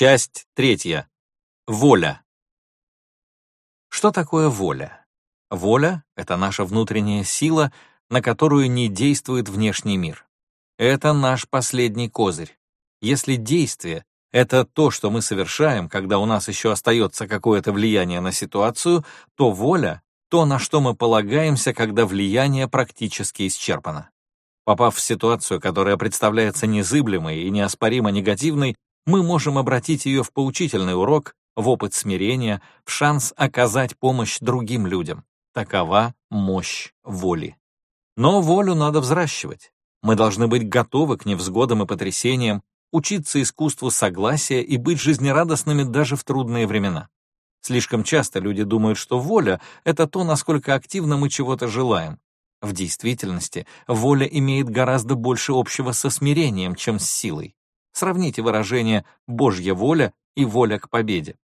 Часть третья. Воля. Что такое воля? Воля — это наша внутренняя сила, на которую не действует внешний мир. Это наш последний козырь. Если действие — это то, что мы совершаем, когда у нас еще остается какое-то влияние на ситуацию, то воля — то, на что мы полагаемся, когда влияние практически исчерпано. Попав в ситуацию, которая представляется незыблемой и неоспоримо негативной, мы можем обратить ее в поучительный урок, в опыт смирения, в шанс оказать помощь другим людям. Такова мощь воли. Но волю надо взращивать. Мы должны быть готовы к невзгодам и потрясениям, учиться искусству согласия и быть жизнерадостными даже в трудные времена. Слишком часто люди думают, что воля — это то, насколько активно мы чего-то желаем. В действительности, воля имеет гораздо больше общего со смирением, чем с силой. Сравните выражение «Божья воля» и «воля к победе».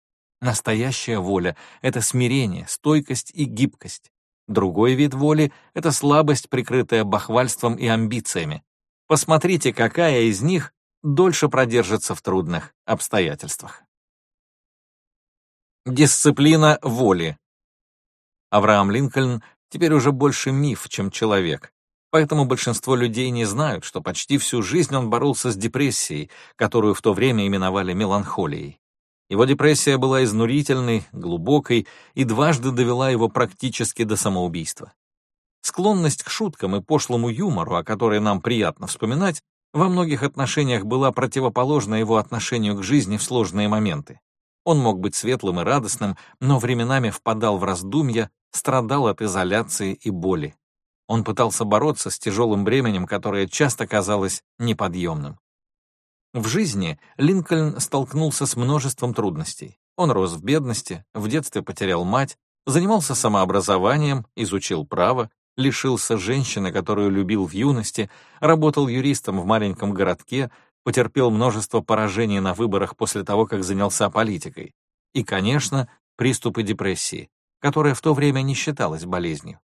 Настоящая воля — это смирение, стойкость и гибкость. Другой вид воли — это слабость, прикрытая бахвальством и амбициями. Посмотрите, какая из них дольше продержится в трудных обстоятельствах. Дисциплина воли. Авраам Линкольн теперь уже больше миф, чем человек. Поэтому большинство людей не знают, что почти всю жизнь он боролся с депрессией, которую в то время именовали меланхолией. Его депрессия была изнурительной, глубокой и дважды довела его практически до самоубийства. Склонность к шуткам и пошлому юмору, о которой нам приятно вспоминать, во многих отношениях была противоположна его отношению к жизни в сложные моменты. Он мог быть светлым и радостным, но временами впадал в раздумья, страдал от изоляции и боли. Он пытался бороться с тяжелым бременем, которое часто казалось неподъемным. В жизни Линкольн столкнулся с множеством трудностей. Он рос в бедности, в детстве потерял мать, занимался самообразованием, изучил право, лишился женщины, которую любил в юности, работал юристом в маленьком городке, потерпел множество поражений на выборах после того, как занялся политикой. И, конечно, приступы депрессии, которая в то время не считалась болезнью.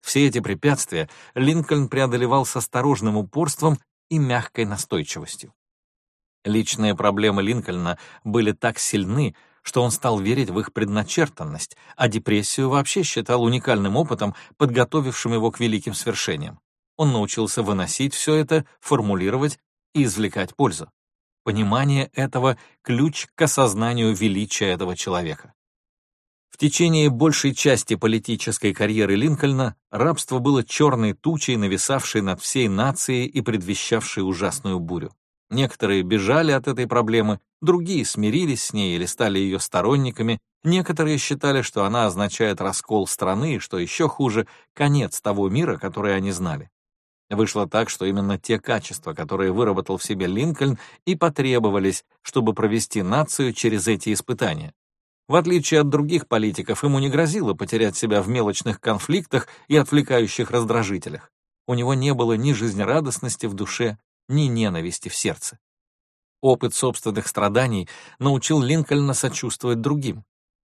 Все эти препятствия Линкольн преодолевал с осторожным упорством и мягкой настойчивостью. Личные проблемы Линкольна были так сильны, что он стал верить в их предначертанность, а депрессию вообще считал уникальным опытом, подготовившим его к великим свершениям. Он научился выносить все это, формулировать и извлекать пользу. Понимание этого — ключ к осознанию величия этого человека. Течение большей части политической карьеры Линкольна рабство было черной тучей, нависавшей над всей нацией и предвещавшей ужасную бурю. Некоторые бежали от этой проблемы, другие смирились с ней или стали ее сторонниками, некоторые считали, что она означает раскол страны и, что еще хуже, конец того мира, который они знали. Вышло так, что именно те качества, которые выработал в себе Линкольн, и потребовались, чтобы провести нацию через эти испытания. В отличие от других политиков, ему не грозило потерять себя в мелочных конфликтах и отвлекающих раздражителях. У него не было ни жизнерадостности в душе, ни ненависти в сердце. Опыт собственных страданий научил Линкольна сочувствовать другим.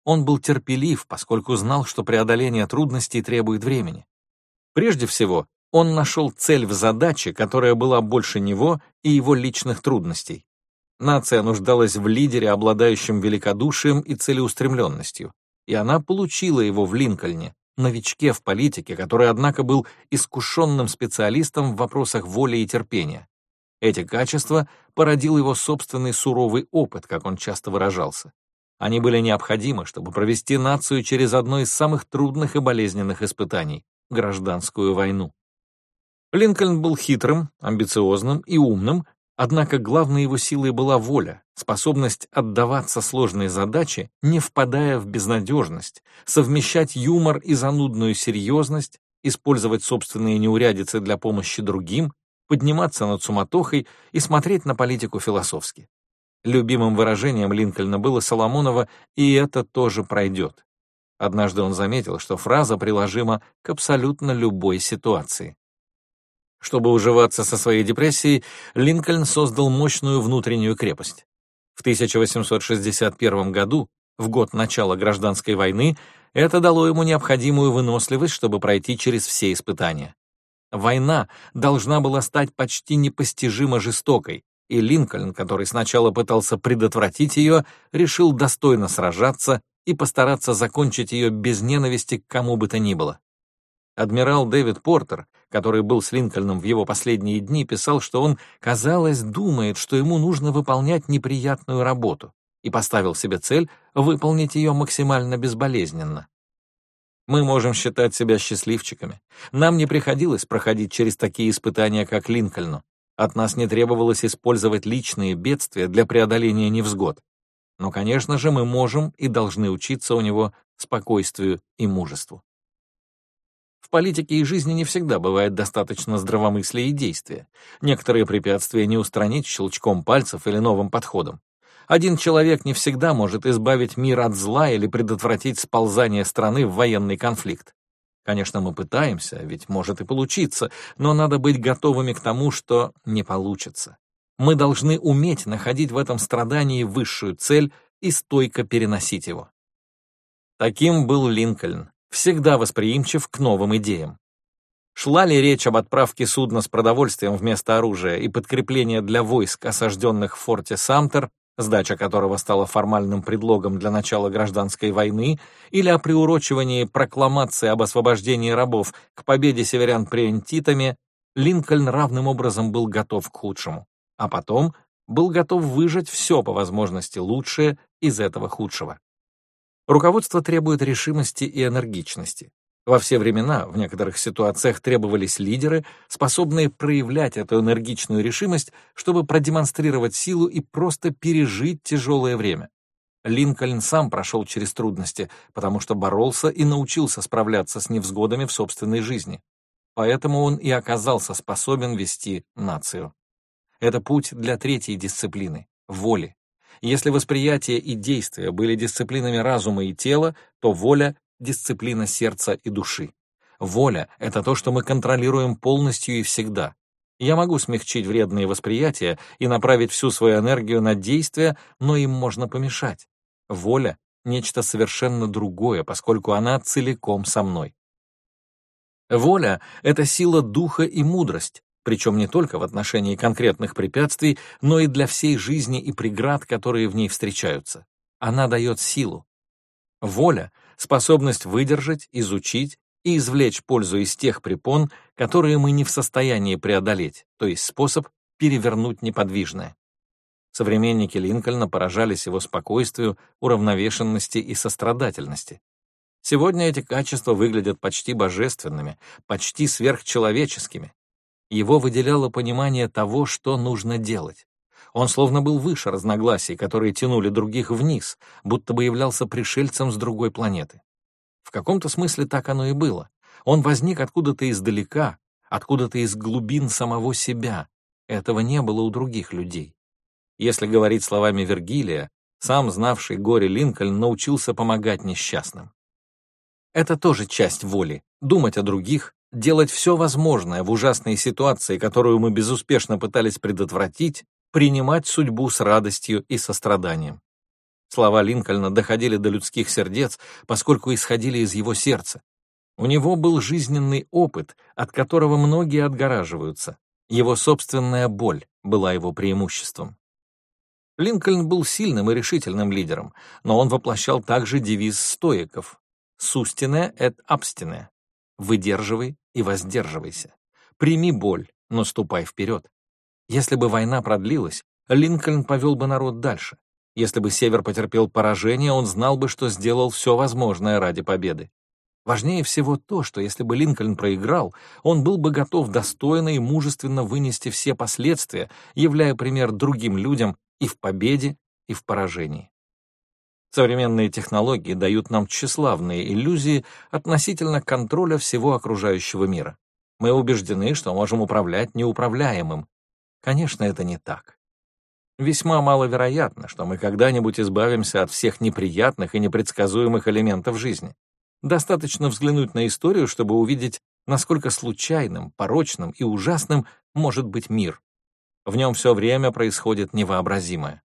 Он был терпелив, поскольку знал, что преодоление трудностей требует времени. Прежде всего, он нашел цель в задаче, которая была больше него и его личных трудностей. Нация нуждалась в лидере, обладающем великодушием и целеустремленностью, и она получила его в Линкольне, новичке в политике, который, однако, был искушенным специалистом в вопросах воли и терпения. Эти качества породил его собственный суровый опыт, как он часто выражался. Они были необходимы, чтобы провести нацию через одно из самых трудных и болезненных испытаний — гражданскую войну. Линкольн был хитрым, амбициозным и умным, Однако главной его силой была воля, способность отдаваться сложной задаче, не впадая в безнадежность, совмещать юмор и занудную серьезность, использовать собственные неурядицы для помощи другим, подниматься над суматохой и смотреть на политику философски. Любимым выражением Линкольна было Соломонова «и это тоже пройдет». Однажды он заметил, что фраза приложима к абсолютно любой ситуации. Чтобы уживаться со своей депрессией, Линкольн создал мощную внутреннюю крепость. В 1861 году, в год начала гражданской войны, это дало ему необходимую выносливость, чтобы пройти через все испытания. Война должна была стать почти непостижимо жестокой, и Линкольн, который сначала пытался предотвратить ее, решил достойно сражаться и постараться закончить ее без ненависти к кому бы то ни было. Адмирал Дэвид Портер, который был с Линкольном в его последние дни, писал, что он, казалось, думает, что ему нужно выполнять неприятную работу, и поставил себе цель выполнить ее максимально безболезненно. Мы можем считать себя счастливчиками. Нам не приходилось проходить через такие испытания, как Линкольну. От нас не требовалось использовать личные бедствия для преодоления невзгод. Но, конечно же, мы можем и должны учиться у него спокойствию и мужеству. В политике и жизни не всегда бывает достаточно здравомыслия и действия. Некоторые препятствия не устранить щелчком пальцев или новым подходом. Один человек не всегда может избавить мир от зла или предотвратить сползание страны в военный конфликт. Конечно, мы пытаемся, ведь может и получиться, но надо быть готовыми к тому, что не получится. Мы должны уметь находить в этом страдании высшую цель и стойко переносить его. Таким был Линкольн, всегда восприимчив к новым идеям. Шла ли речь об отправке судна с продовольствием вместо оружия и подкрепления для войск, осажденных в форте Самтер, сдача которого стала формальным предлогом для начала гражданской войны, или о приурочивании прокламации об освобождении рабов к победе северян при Антитами, Линкольн равным образом был готов к худшему, а потом был готов выжать все по возможности лучшее из этого худшего. Руководство требует решимости и энергичности. Во все времена в некоторых ситуациях требовались лидеры, способные проявлять эту энергичную решимость, чтобы продемонстрировать силу и просто пережить тяжелое время. Линкольн сам прошел через трудности, потому что боролся и научился справляться с невзгодами в собственной жизни. Поэтому он и оказался способен вести нацию. Это путь для третьей дисциплины — воли. Если восприятие и действия были дисциплинами разума и тела, то воля дисциплина сердца и души. Воля — это то, что мы контролируем полностью и всегда. Я могу смягчить вредные восприятия и направить всю свою энергию на действия, но им можно помешать. Воля — нечто совершенно другое, поскольку она целиком со мной. Воля — это сила духа и мудрость, причем не только в отношении конкретных препятствий, но и для всей жизни и преград, которые в ней встречаются. Она дает силу. Воля способность выдержать, изучить и извлечь пользу из тех препон, которые мы не в состоянии преодолеть, то есть способ перевернуть неподвижное. Современники Линкольна поражались его спокойствию, уравновешенности и сострадательности. Сегодня эти качества выглядят почти божественными, почти сверхчеловеческими. Его выделяло понимание того, что нужно делать. Он словно был выше разногласий, которые тянули других вниз, будто бы являлся пришельцем с другой планеты. В каком-то смысле так оно и было. Он возник откуда-то издалека, откуда-то из глубин самого себя. Этого не было у других людей. Если говорить словами Вергилия, сам знавший горе Линкольн научился помогать несчастным. Это тоже часть воли — думать о других, делать все возможное в ужасной ситуации, которую мы безуспешно пытались предотвратить, принимать судьбу с радостью и состраданием. Слова Линкольна доходили до людских сердец, поскольку исходили из его сердца. У него был жизненный опыт, от которого многие отгораживаются. Его собственная боль была его преимуществом. Линкольн был сильным и решительным лидером, но он воплощал также девиз стоиков «Сустине et abstine» — «Выдерживай и воздерживайся». Прими боль, но ступай вперед. Если бы война продлилась, Линкольн повел бы народ дальше. Если бы Север потерпел поражение, он знал бы, что сделал все возможное ради победы. Важнее всего то, что если бы Линкольн проиграл, он был бы готов достойно и мужественно вынести все последствия, являя пример другим людям и в победе, и в поражении. Современные технологии дают нам тщеславные иллюзии относительно контроля всего окружающего мира. Мы убеждены, что можем управлять неуправляемым, Конечно, это не так. Весьма маловероятно, что мы когда-нибудь избавимся от всех неприятных и непредсказуемых элементов жизни. Достаточно взглянуть на историю, чтобы увидеть, насколько случайным, порочным и ужасным может быть мир. В нем все время происходит невообразимое.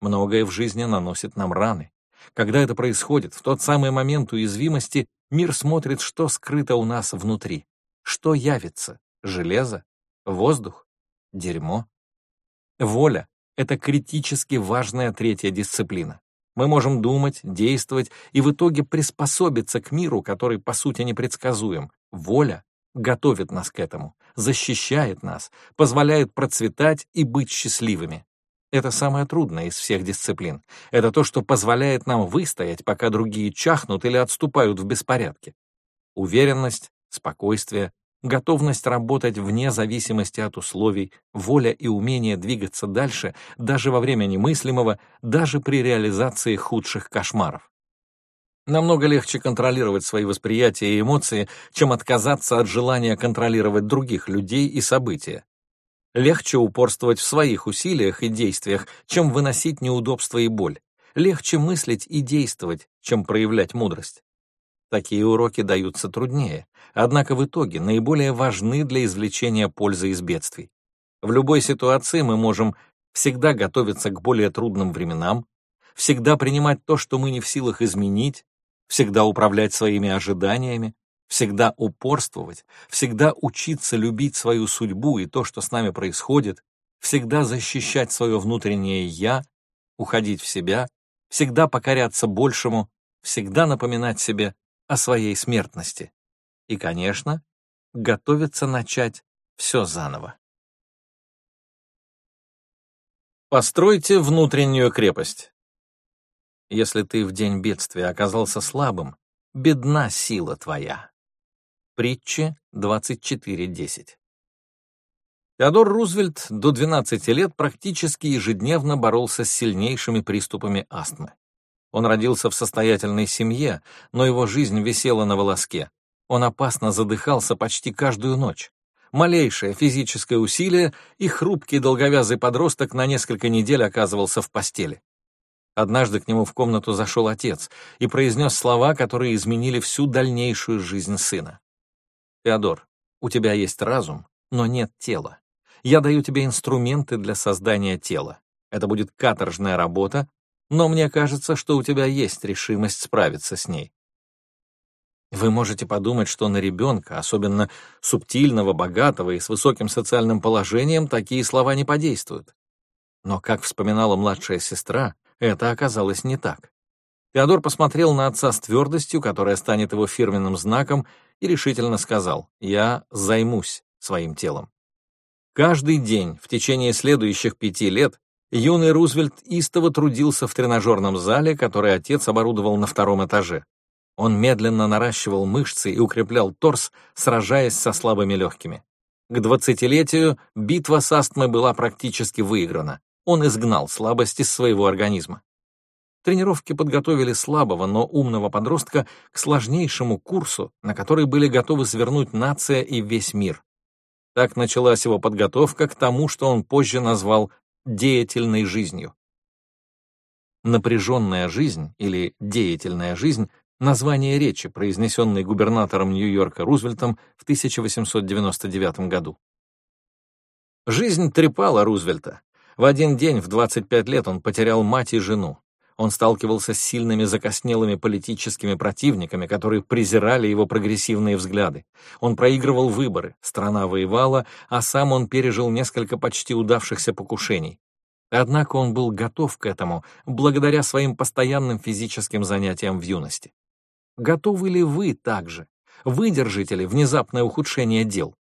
Многое в жизни наносит нам раны. Когда это происходит, в тот самый момент уязвимости, мир смотрит, что скрыто у нас внутри. Что явится? Железо? Воздух? Дерьмо. Воля — это критически важная третья дисциплина. Мы можем думать, действовать и в итоге приспособиться к миру, который по сути непредсказуем. Воля готовит нас к этому, защищает нас, позволяет процветать и быть счастливыми. Это самое трудное из всех дисциплин. Это то, что позволяет нам выстоять, пока другие чахнут или отступают в беспорядке. Уверенность, спокойствие, готовность работать вне зависимости от условий, воля и умение двигаться дальше даже во время немыслимого, даже при реализации худших кошмаров. Намного легче контролировать свои восприятия и эмоции, чем отказаться от желания контролировать других людей и события. Легче упорствовать в своих усилиях и действиях, чем выносить неудобства и боль. Легче мыслить и действовать, чем проявлять мудрость. Такие уроки даются труднее, однако в итоге наиболее важны для извлечения пользы из бедствий. В любой ситуации мы можем всегда готовиться к более трудным временам, всегда принимать то, что мы не в силах изменить, всегда управлять своими ожиданиями, всегда упорствовать, всегда учиться любить свою судьбу и то, что с нами происходит, всегда защищать свое внутреннее «я», уходить в себя, всегда покоряться большему, всегда напоминать себе о своей смертности. И, конечно, готовиться начать все заново. Постройте внутреннюю крепость. Если ты в день бедствия оказался слабым, бедна сила твоя. Притчи 24.10 Теодор Рузвельт до 12 лет практически ежедневно боролся с сильнейшими приступами астмы. Он родился в состоятельной семье, но его жизнь висела на волоске. Он опасно задыхался почти каждую ночь. Малейшее физическое усилие, и хрупкий долговязый подросток на несколько недель оказывался в постели. Однажды к нему в комнату зашел отец и произнес слова, которые изменили всю дальнейшую жизнь сына. «Теодор, у тебя есть разум, но нет тела. Я даю тебе инструменты для создания тела. Это будет каторжная работа, но мне кажется, что у тебя есть решимость справиться с ней. Вы можете подумать, что на ребенка, особенно субтильного, богатого и с высоким социальным положением, такие слова не подействуют. Но, как вспоминала младшая сестра, это оказалось не так. Теодор посмотрел на отца с твердостью, которая станет его фирменным знаком, и решительно сказал «Я займусь своим телом». Каждый день в течение следующих пяти лет юный Рузвельт истово трудился в тренажерном зале, который отец оборудовал на втором этаже. Он медленно наращивал мышцы и укреплял торс, сражаясь со слабыми легкими. К двадцатилетию битва с астмой была практически выиграна. Он изгнал слабость из своего организма. Тренировки подготовили слабого, но умного подростка к сложнейшему курсу, на который были готовы свернуть нация и весь мир. Так началась его подготовка к тому, что он позже назвал деятельной жизнью. Напряженная жизнь или деятельная жизнь — название речи, произнесенной губернатором Нью-Йорка Рузвельтом в 1899 году. Жизнь трепала Рузвельта. В один день в 25 лет он потерял мать и жену. Он сталкивался с сильными закоснелыми политическими противниками, которые презирали его прогрессивные взгляды. Он проигрывал выборы, страна воевала, а сам он пережил несколько почти удавшихся покушений. Однако он был готов к этому благодаря своим постоянным физическим занятиям в юности. Готовы ли вы также? Выдержите ли внезапное ухудшение дел?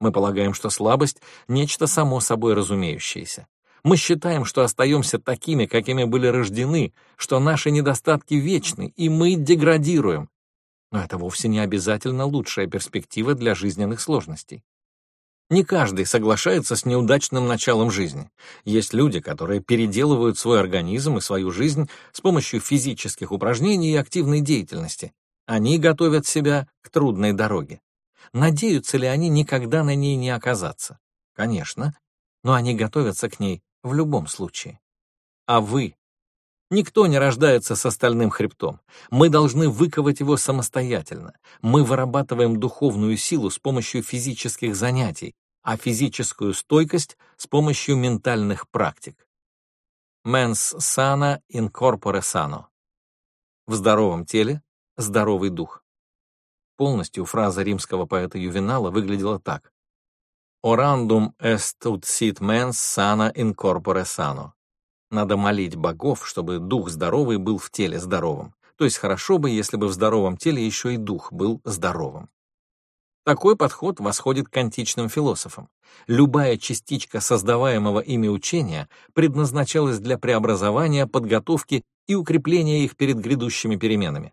Мы полагаем, что слабость — нечто само собой разумеющееся. Мы считаем, что остаемся такими, какими были рождены, что наши недостатки вечны, и мы деградируем. Но это вовсе не обязательно лучшая перспектива для жизненных сложностей. Не каждый соглашается с неудачным началом жизни. Есть люди, которые переделывают свой организм и свою жизнь с помощью физических упражнений и активной деятельности. Они готовят себя к трудной дороге. Надеются ли они никогда на ней не оказаться? Конечно, но они готовятся к ней в любом случае. А вы? Никто не рождается с остальным хребтом. Мы должны выковать его самостоятельно. Мы вырабатываем духовную силу с помощью физических занятий, а физическую стойкость с помощью ментальных практик. Mens sana in corpore sano. В здоровом теле здоровый дух. Полностью фраза римского поэта Ювенала выглядела так. Orandum est ut sit mens sana in corpore sano. Надо молить богов, чтобы дух здоровый был в теле здоровым. То есть хорошо бы, если бы в здоровом теле еще и дух был здоровым. Такой подход восходит к античным философам. Любая частичка создаваемого ими учения предназначалась для преобразования, подготовки и укрепления их перед грядущими переменами.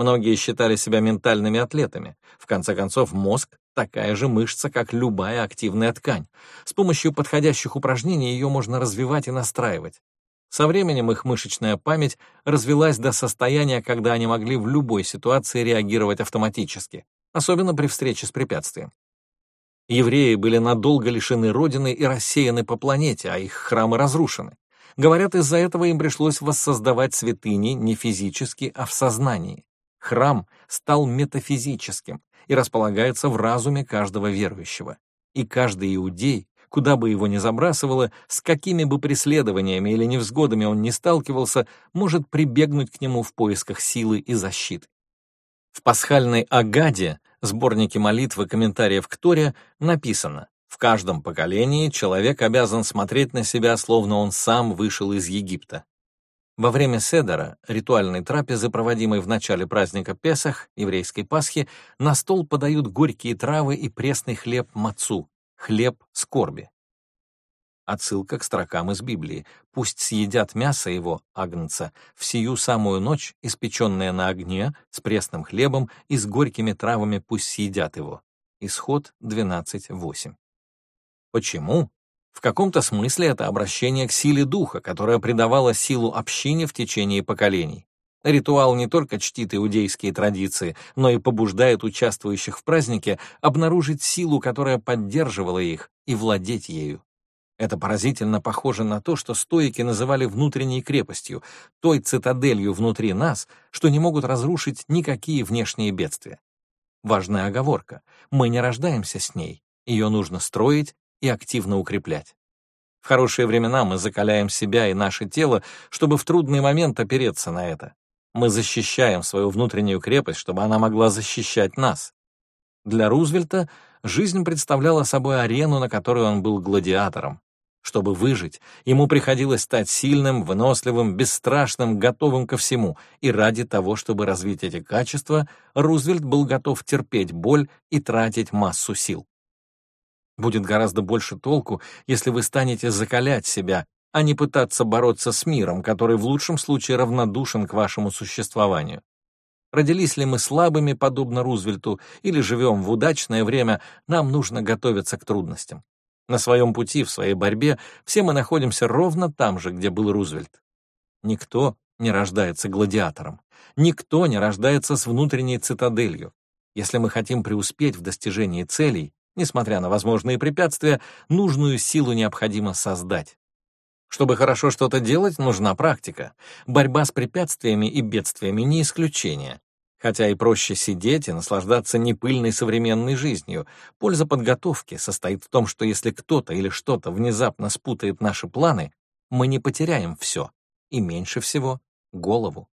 Многие считали себя ментальными атлетами. В конце концов, мозг — такая же мышца, как любая активная ткань. С помощью подходящих упражнений ее можно развивать и настраивать. Со временем их мышечная память развилась до состояния, когда они могли в любой ситуации реагировать автоматически особенно при встрече с препятствием. Евреи были надолго лишены родины и рассеяны по планете, а их храмы разрушены. Говорят, из-за этого им пришлось воссоздавать святыни не физически, а в сознании. Храм стал метафизическим и располагается в разуме каждого верующего. И каждый иудей, куда бы его ни забрасывало, с какими бы преследованиями или невзгодами он ни сталкивался, может прибегнуть к нему в поисках силы и защиты. В пасхальной Агаде, сборнике молитвы комментариев к Торе, написано «В каждом поколении человек обязан смотреть на себя, словно он сам вышел из Египта». Во время Седера, ритуальной трапезы, проводимой в начале праздника Песах, еврейской Пасхи, на стол подают горькие травы и пресный хлеб мацу, хлеб скорби. Отсылка к строкам из Библии. «Пусть съедят мясо его, агнца, в сию самую ночь, испеченное на огне, с пресным хлебом и с горькими травами пусть съедят его». Исход 12.8. Почему? В каком-то смысле это обращение к силе духа, которая придавала силу общине в течение поколений. Ритуал не только чтит иудейские традиции, но и побуждает участвующих в празднике обнаружить силу, которая поддерживала их, и владеть ею. Это поразительно похоже на то, что стоики называли внутренней крепостью, той цитаделью внутри нас, что не могут разрушить никакие внешние бедствия. Важная оговорка. Мы не рождаемся с ней. Ее нужно строить и активно укреплять. В хорошие времена мы закаляем себя и наше тело, чтобы в трудный момент опереться на это. Мы защищаем свою внутреннюю крепость, чтобы она могла защищать нас. Для Рузвельта жизнь представляла собой арену, на которой он был гладиатором. Чтобы выжить, ему приходилось стать сильным, выносливым, бесстрашным, готовым ко всему, и ради того, чтобы развить эти качества, Рузвельт был готов терпеть боль и тратить массу сил. Будет гораздо больше толку, если вы станете закалять себя, а не пытаться бороться с миром, который в лучшем случае равнодушен к вашему существованию. Родились ли мы слабыми, подобно Рузвельту, или живем в удачное время, нам нужно готовиться к трудностям. На своем пути, в своей борьбе, все мы находимся ровно там же, где был Рузвельт. Никто не рождается гладиатором. Никто не рождается с внутренней цитаделью. Если мы хотим преуспеть в достижении целей, несмотря на возможные препятствия, нужную силу необходимо создать. Чтобы хорошо что-то делать, нужна практика. Борьба с препятствиями и бедствиями не исключение. Хотя и проще сидеть и наслаждаться непыльной современной жизнью, польза подготовки состоит в том, что если кто-то или что-то внезапно спутает наши планы, мы не потеряем все, и меньше всего — голову.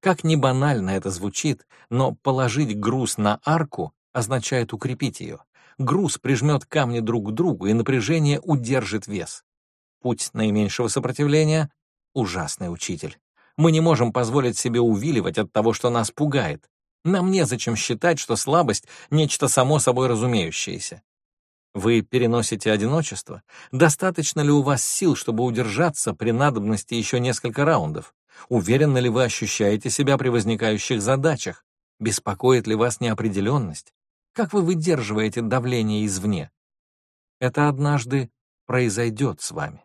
Как ни банально это звучит, но положить груз на арку означает укрепить ее. Груз прижмет камни друг к другу, и напряжение удержит вес. Путь наименьшего сопротивления — ужасный учитель. Мы не можем позволить себе увиливать от того, что нас пугает. Нам незачем считать, что слабость — нечто само собой разумеющееся. Вы переносите одиночество? Достаточно ли у вас сил, чтобы удержаться при надобности еще несколько раундов? Уверенно ли вы ощущаете себя при возникающих задачах? Беспокоит ли вас неопределенность? Как вы выдерживаете давление извне? Это однажды произойдет с вами.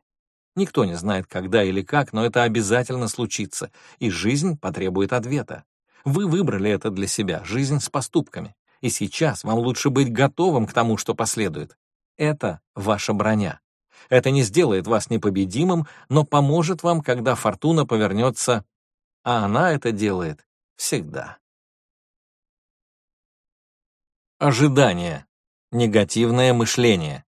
Никто не знает, когда или как, но это обязательно случится, и жизнь потребует ответа. Вы выбрали это для себя, жизнь с поступками, и сейчас вам лучше быть готовым к тому, что последует. Это ваша броня. Это не сделает вас непобедимым, но поможет вам, когда фортуна повернется, а она это делает всегда. Ожидание. Негативное мышление.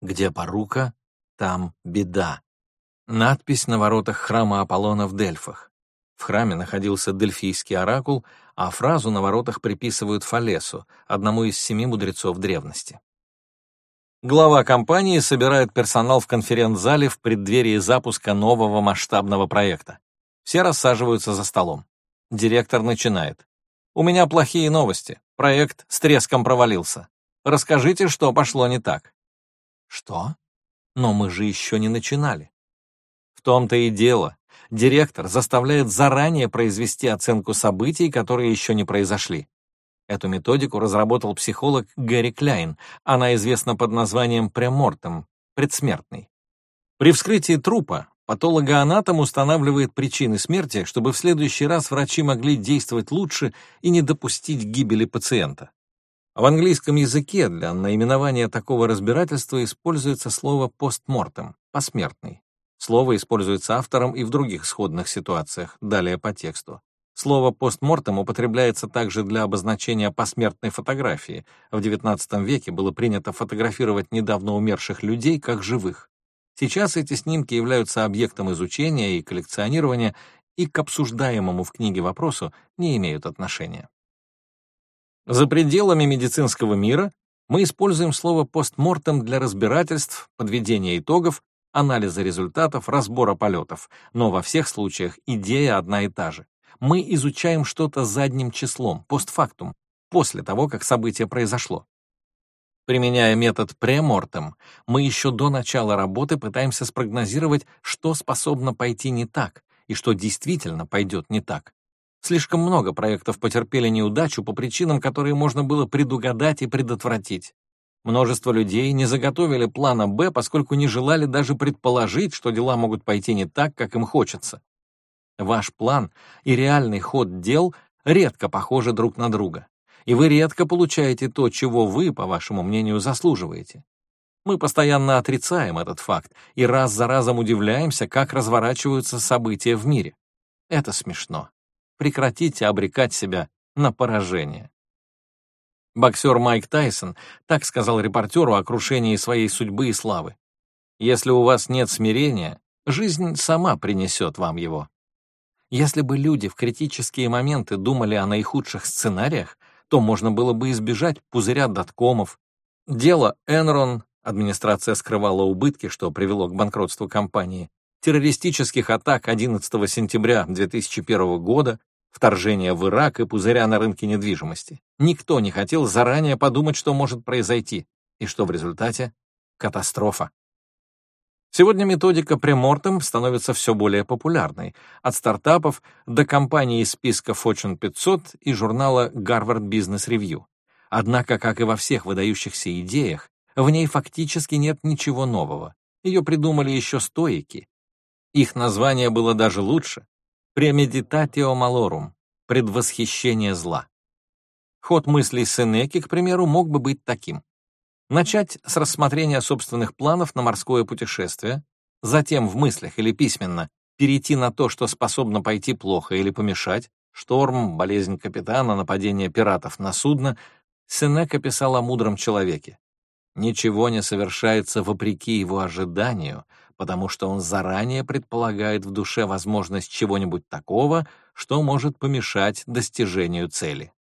Где порука, там беда. Надпись на воротах храма Аполлона в Дельфах. В храме находился дельфийский оракул, а фразу на воротах приписывают Фалесу, одному из семи мудрецов древности. Глава компании собирает персонал в конференц-зале в преддверии запуска нового масштабного проекта. Все рассаживаются за столом. Директор начинает. «У меня плохие новости. Проект с треском провалился. Расскажите, что пошло не так». «Что? Но мы же еще не начинали». В том-то и дело. Директор заставляет заранее произвести оценку событий, которые еще не произошли. Эту методику разработал психолог Гэри Кляйн. Она известна под названием премортем, предсмертный. При вскрытии трупа патологоанатом устанавливает причины смерти, чтобы в следующий раз врачи могли действовать лучше и не допустить гибели пациента. В английском языке для наименования такого разбирательства используется слово постмортем, посмертный. Слово используется автором и в других сходных ситуациях, далее по тексту. Слово «постмортем» употребляется также для обозначения посмертной фотографии. В XIX веке было принято фотографировать недавно умерших людей как живых. Сейчас эти снимки являются объектом изучения и коллекционирования и к обсуждаемому в книге вопросу не имеют отношения. За пределами медицинского мира мы используем слово «постмортем» для разбирательств, подведения итогов, анализа результатов, разбора полетов, но во всех случаях идея одна и та же мы изучаем что-то задним числом, постфактум, после того, как событие произошло. Применяя метод премортем, мы еще до начала работы пытаемся спрогнозировать, что способно пойти не так и что действительно пойдет не так. Слишком много проектов потерпели неудачу по причинам, которые можно было предугадать и предотвратить. Множество людей не заготовили плана «Б», поскольку не желали даже предположить, что дела могут пойти не так, как им хочется. Ваш план и реальный ход дел редко похожи друг на друга, и вы редко получаете то, чего вы, по вашему мнению, заслуживаете. Мы постоянно отрицаем этот факт и раз за разом удивляемся, как разворачиваются события в мире. Это смешно. Прекратите обрекать себя на поражение. Боксер Майк Тайсон так сказал репортеру о крушении своей судьбы и славы. «Если у вас нет смирения, жизнь сама принесет вам его». Если бы люди в критические моменты думали о наихудших сценариях, то можно было бы избежать пузыря доткомов. Дело Enron, администрация скрывала убытки, что привело к банкротству компании, террористических атак 11 сентября 2001 года, вторжения в Ирак и пузыря на рынке недвижимости. Никто не хотел заранее подумать, что может произойти, и что в результате — катастрофа. Сегодня методика премортем становится все более популярной, от стартапов до компаний из списка Fortune 500 и журнала Harvard Business Review. Однако, как и во всех выдающихся идеях, в ней фактически нет ничего нового. Ее придумали еще стоики. Их название было даже лучше — «Premeditatio malorum» — «Предвосхищение зла». Ход мыслей Сенеки, к примеру, мог бы быть таким. Начать с рассмотрения собственных планов на морское путешествие, затем в мыслях или письменно перейти на то, что способно пойти плохо или помешать, шторм, болезнь капитана, нападение пиратов на судно, Сенека писал о мудром человеке. Ничего не совершается вопреки его ожиданию, потому что он заранее предполагает в душе возможность чего-нибудь такого, что может помешать достижению цели.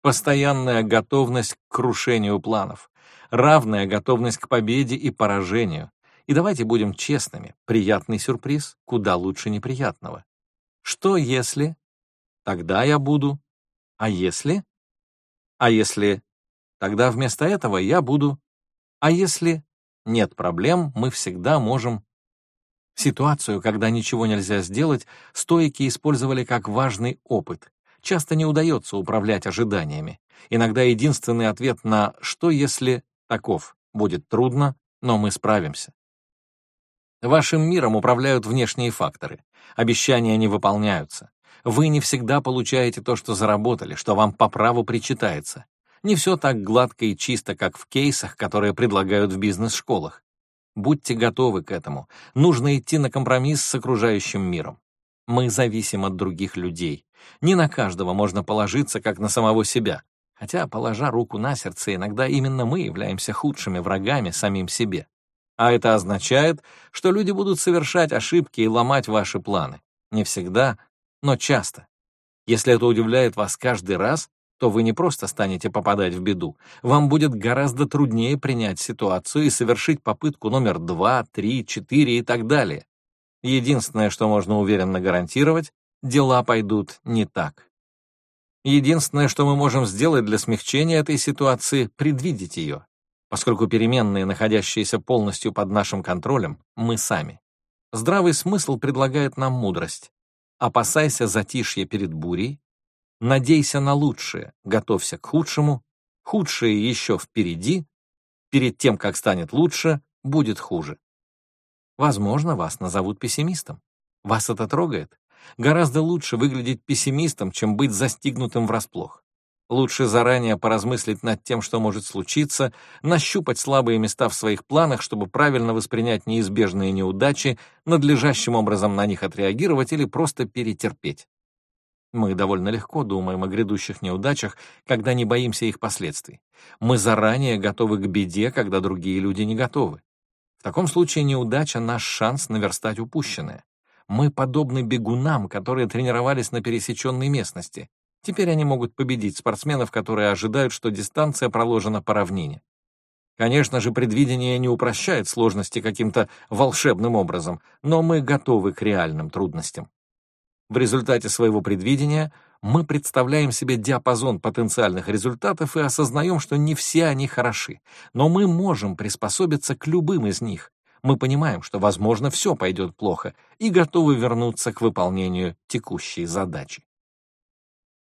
Постоянная готовность к крушению планов, равная готовность к победе и поражению. И давайте будем честными, приятный сюрприз куда лучше неприятного. Что если? Тогда я буду. А если? А если? Тогда вместо этого я буду. А если? Нет проблем, мы всегда можем. Ситуацию, когда ничего нельзя сделать, стойки использовали как важный опыт. Часто не удается управлять ожиданиями. Иногда единственный ответ на «что если» таков. Будет трудно, но мы справимся. Вашим миром управляют внешние факторы. Обещания не выполняются. Вы не всегда получаете то, что заработали, что вам по праву причитается. Не все так гладко и чисто, как в кейсах, которые предлагают в бизнес-школах. Будьте готовы к этому. Нужно идти на компромисс с окружающим миром. Мы зависим от других людей. Не на каждого можно положиться, как на самого себя. Хотя, положа руку на сердце, иногда именно мы являемся худшими врагами самим себе. А это означает, что люди будут совершать ошибки и ломать ваши планы. Не всегда, но часто. Если это удивляет вас каждый раз, то вы не просто станете попадать в беду, вам будет гораздо труднее принять ситуацию и совершить попытку номер два, три, четыре и так далее. Единственное, что можно уверенно гарантировать, дела пойдут не так. Единственное, что мы можем сделать для смягчения этой ситуации, предвидеть ее, поскольку переменные, находящиеся полностью под нашим контролем, мы сами. Здравый смысл предлагает нам мудрость. Опасайся затишья перед бурей, надейся на лучшее, готовься к худшему, худшее еще впереди, перед тем, как станет лучше, будет хуже. Возможно, вас назовут пессимистом. Вас это трогает? Гораздо лучше выглядеть пессимистом, чем быть застигнутым врасплох. Лучше заранее поразмыслить над тем, что может случиться, нащупать слабые места в своих планах, чтобы правильно воспринять неизбежные неудачи, надлежащим образом на них отреагировать или просто перетерпеть. Мы довольно легко думаем о грядущих неудачах, когда не боимся их последствий. Мы заранее готовы к беде, когда другие люди не готовы. В таком случае неудача — наш шанс наверстать упущенное. Мы подобны бегунам, которые тренировались на пересеченной местности. Теперь они могут победить спортсменов, которые ожидают, что дистанция проложена по равнине. Конечно же, предвидение не упрощает сложности каким-то волшебным образом, но мы готовы к реальным трудностям. В результате своего предвидения мы представляем себе диапазон потенциальных результатов и осознаем, что не все они хороши, но мы можем приспособиться к любым из них, мы понимаем, что, возможно, все пойдет плохо, и готовы вернуться к выполнению текущей задачи.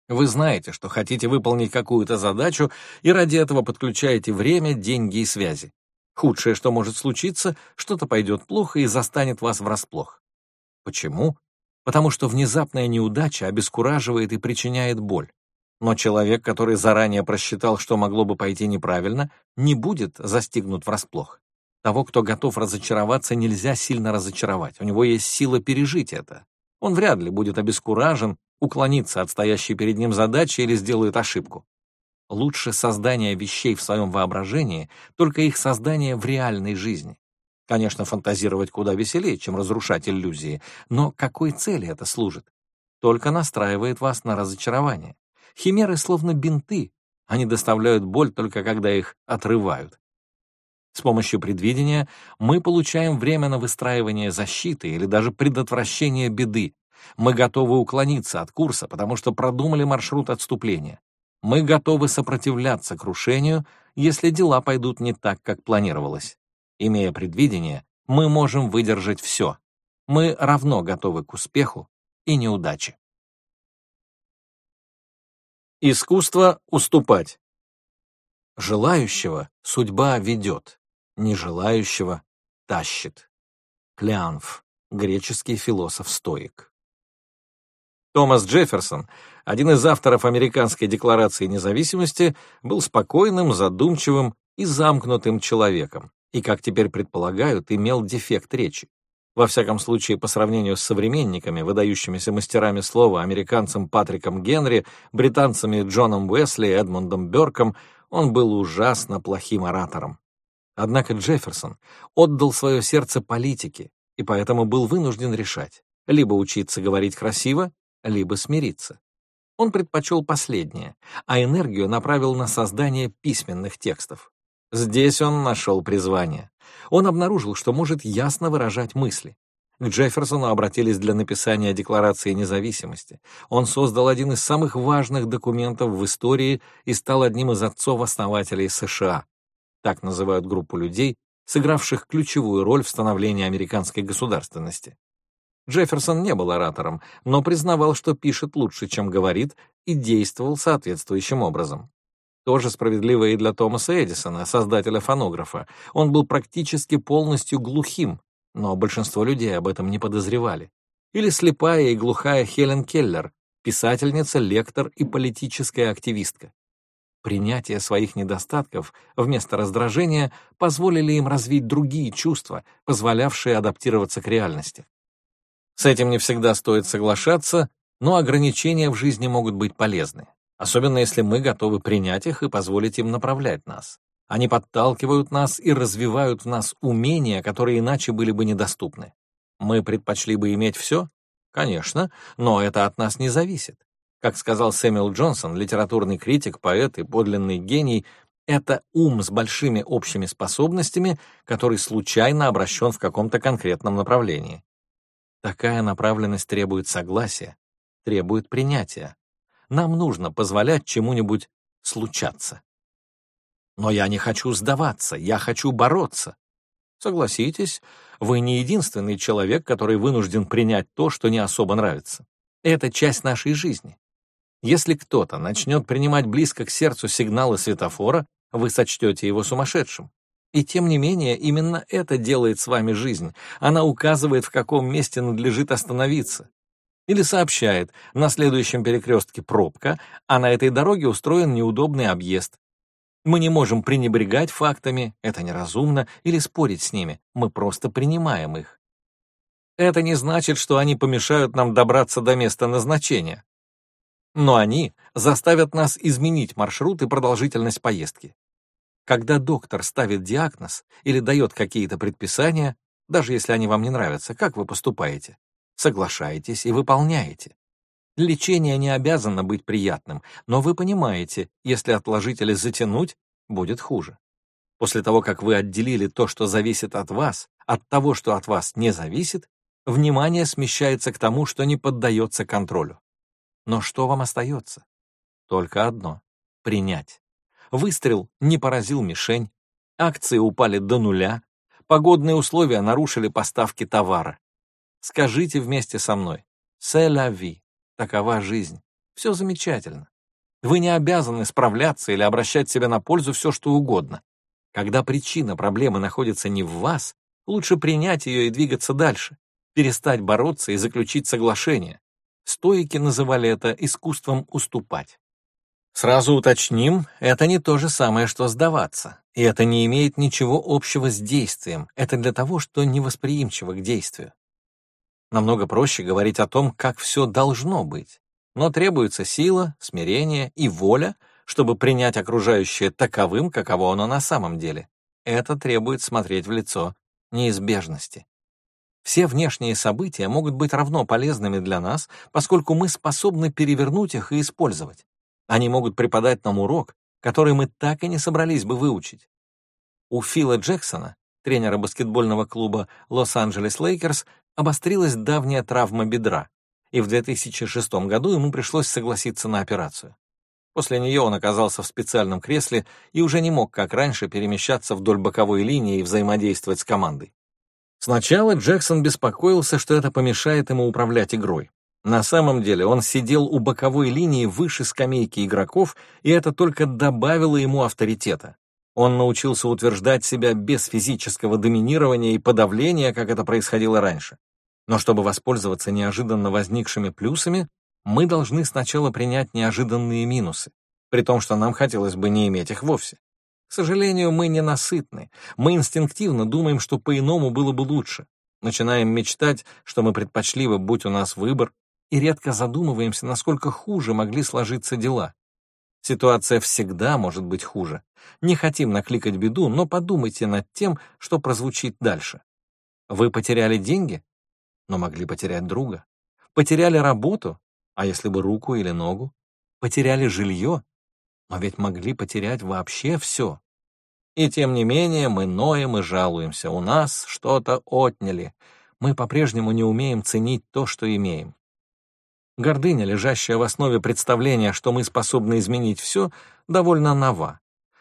Вы знаете, что хотите выполнить какую-то задачу, и ради этого подключаете время, деньги и связи. Худшее, что может случиться, что-то пойдет плохо и застанет вас врасплох. Почему? Потому что внезапная неудача обескураживает и причиняет боль. Но человек, который заранее просчитал, что могло бы пойти неправильно, не будет застигнут врасплох. Того, кто готов разочароваться, нельзя сильно разочаровать. У него есть сила пережить это. Он вряд ли будет обескуражен, уклониться от стоящей перед ним задачи или сделает ошибку. Лучше создание вещей в своем воображении, только их создание в реальной жизни. Конечно, фантазировать куда веселее, чем разрушать иллюзии, но какой цели это служит? Только настраивает вас на разочарование. Химеры словно бинты, они доставляют боль только когда их отрывают. С помощью предвидения мы получаем время на выстраивание защиты или даже предотвращение беды. Мы готовы уклониться от курса, потому что продумали маршрут отступления. Мы готовы сопротивляться крушению, если дела пойдут не так, как планировалось. Имея предвидение, мы можем выдержать все. Мы равно готовы к успеху и неудаче. Искусство уступать. Желающего судьба ведет нежелающего тащит. Клеанф, греческий философ-стоик. Томас Джефферсон, один из авторов Американской декларации независимости, был спокойным, задумчивым и замкнутым человеком, и, как теперь предполагают, имел дефект речи. Во всяком случае, по сравнению с современниками, выдающимися мастерами слова, американцем Патриком Генри, британцами Джоном Уэсли и Эдмундом Бёрком, он был ужасно плохим оратором. Однако Джефферсон отдал свое сердце политике и поэтому был вынужден решать, либо учиться говорить красиво, либо смириться. Он предпочел последнее, а энергию направил на создание письменных текстов. Здесь он нашел призвание. Он обнаружил, что может ясно выражать мысли. К Джефферсону обратились для написания Декларации независимости. Он создал один из самых важных документов в истории и стал одним из отцов-основателей США так называют группу людей, сыгравших ключевую роль в становлении американской государственности. Джефферсон не был оратором, но признавал, что пишет лучше, чем говорит, и действовал соответствующим образом. То же справедливо и для Томаса Эдисона, создателя фонографа. Он был практически полностью глухим, но большинство людей об этом не подозревали. Или слепая и глухая Хелен Келлер, писательница, лектор и политическая активистка. Принятие своих недостатков вместо раздражения позволили им развить другие чувства, позволявшие адаптироваться к реальности. С этим не всегда стоит соглашаться, но ограничения в жизни могут быть полезны, особенно если мы готовы принять их и позволить им направлять нас. Они подталкивают нас и развивают в нас умения, которые иначе были бы недоступны. Мы предпочли бы иметь все? Конечно, но это от нас не зависит. Как сказал Сэмюэл Джонсон, литературный критик, поэт и подлинный гений, это ум с большими общими способностями, который случайно обращен в каком-то конкретном направлении. Такая направленность требует согласия, требует принятия. Нам нужно позволять чему-нибудь случаться. Но я не хочу сдаваться, я хочу бороться. Согласитесь, вы не единственный человек, который вынужден принять то, что не особо нравится. Это часть нашей жизни. Если кто-то начнет принимать близко к сердцу сигналы светофора, вы сочтете его сумасшедшим. И тем не менее, именно это делает с вами жизнь. Она указывает, в каком месте надлежит остановиться. Или сообщает, на следующем перекрестке пробка, а на этой дороге устроен неудобный объезд. Мы не можем пренебрегать фактами, это неразумно, или спорить с ними, мы просто принимаем их. Это не значит, что они помешают нам добраться до места назначения. Но они заставят нас изменить маршрут и продолжительность поездки. Когда доктор ставит диагноз или дает какие-то предписания, даже если они вам не нравятся, как вы поступаете? Соглашаетесь и выполняете. Лечение не обязано быть приятным, но вы понимаете, если отложить или затянуть, будет хуже. После того, как вы отделили то, что зависит от вас, от того, что от вас не зависит, внимание смещается к тому, что не поддается контролю. Но что вам остается? Только одно — принять. Выстрел не поразил мишень, акции упали до нуля, погодные условия нарушили поставки товара. Скажите вместе со мной «C'est la vie». Такова жизнь. Все замечательно. Вы не обязаны справляться или обращать себе на пользу все, что угодно. Когда причина проблемы находится не в вас, лучше принять ее и двигаться дальше, перестать бороться и заключить соглашение. Стоики называли это искусством уступать. Сразу уточним, это не то же самое, что сдаваться, и это не имеет ничего общего с действием, это для того, что невосприимчиво к действию. Намного проще говорить о том, как все должно быть. Но требуется сила, смирение и воля, чтобы принять окружающее таковым, каково оно на самом деле. Это требует смотреть в лицо неизбежности. Все внешние события могут быть равно полезными для нас, поскольку мы способны перевернуть их и использовать. Они могут преподать нам урок, который мы так и не собрались бы выучить. У Фила Джексона, тренера баскетбольного клуба Лос-Анджелес Лейкерс, обострилась давняя травма бедра, и в 2006 году ему пришлось согласиться на операцию. После нее он оказался в специальном кресле и уже не мог, как раньше, перемещаться вдоль боковой линии и взаимодействовать с командой. Сначала Джексон беспокоился, что это помешает ему управлять игрой. На самом деле он сидел у боковой линии выше скамейки игроков, и это только добавило ему авторитета. Он научился утверждать себя без физического доминирования и подавления, как это происходило раньше. Но чтобы воспользоваться неожиданно возникшими плюсами, мы должны сначала принять неожиданные минусы, при том, что нам хотелось бы не иметь их вовсе. К сожалению, мы ненасытны. Мы инстинктивно думаем, что по-иному было бы лучше. Начинаем мечтать, что мы предпочли бы, будь у нас выбор, и редко задумываемся, насколько хуже могли сложиться дела. Ситуация всегда может быть хуже. Не хотим накликать беду, но подумайте над тем, что прозвучит дальше. Вы потеряли деньги, но могли потерять друга. Потеряли работу, а если бы руку или ногу? Потеряли жилье, но ведь могли потерять вообще все. И тем не менее мы ноем и жалуемся, у нас что-то отняли. Мы по-прежнему не умеем ценить то, что имеем. Гордыня, лежащая в основе представления, что мы способны изменить все, довольно нова.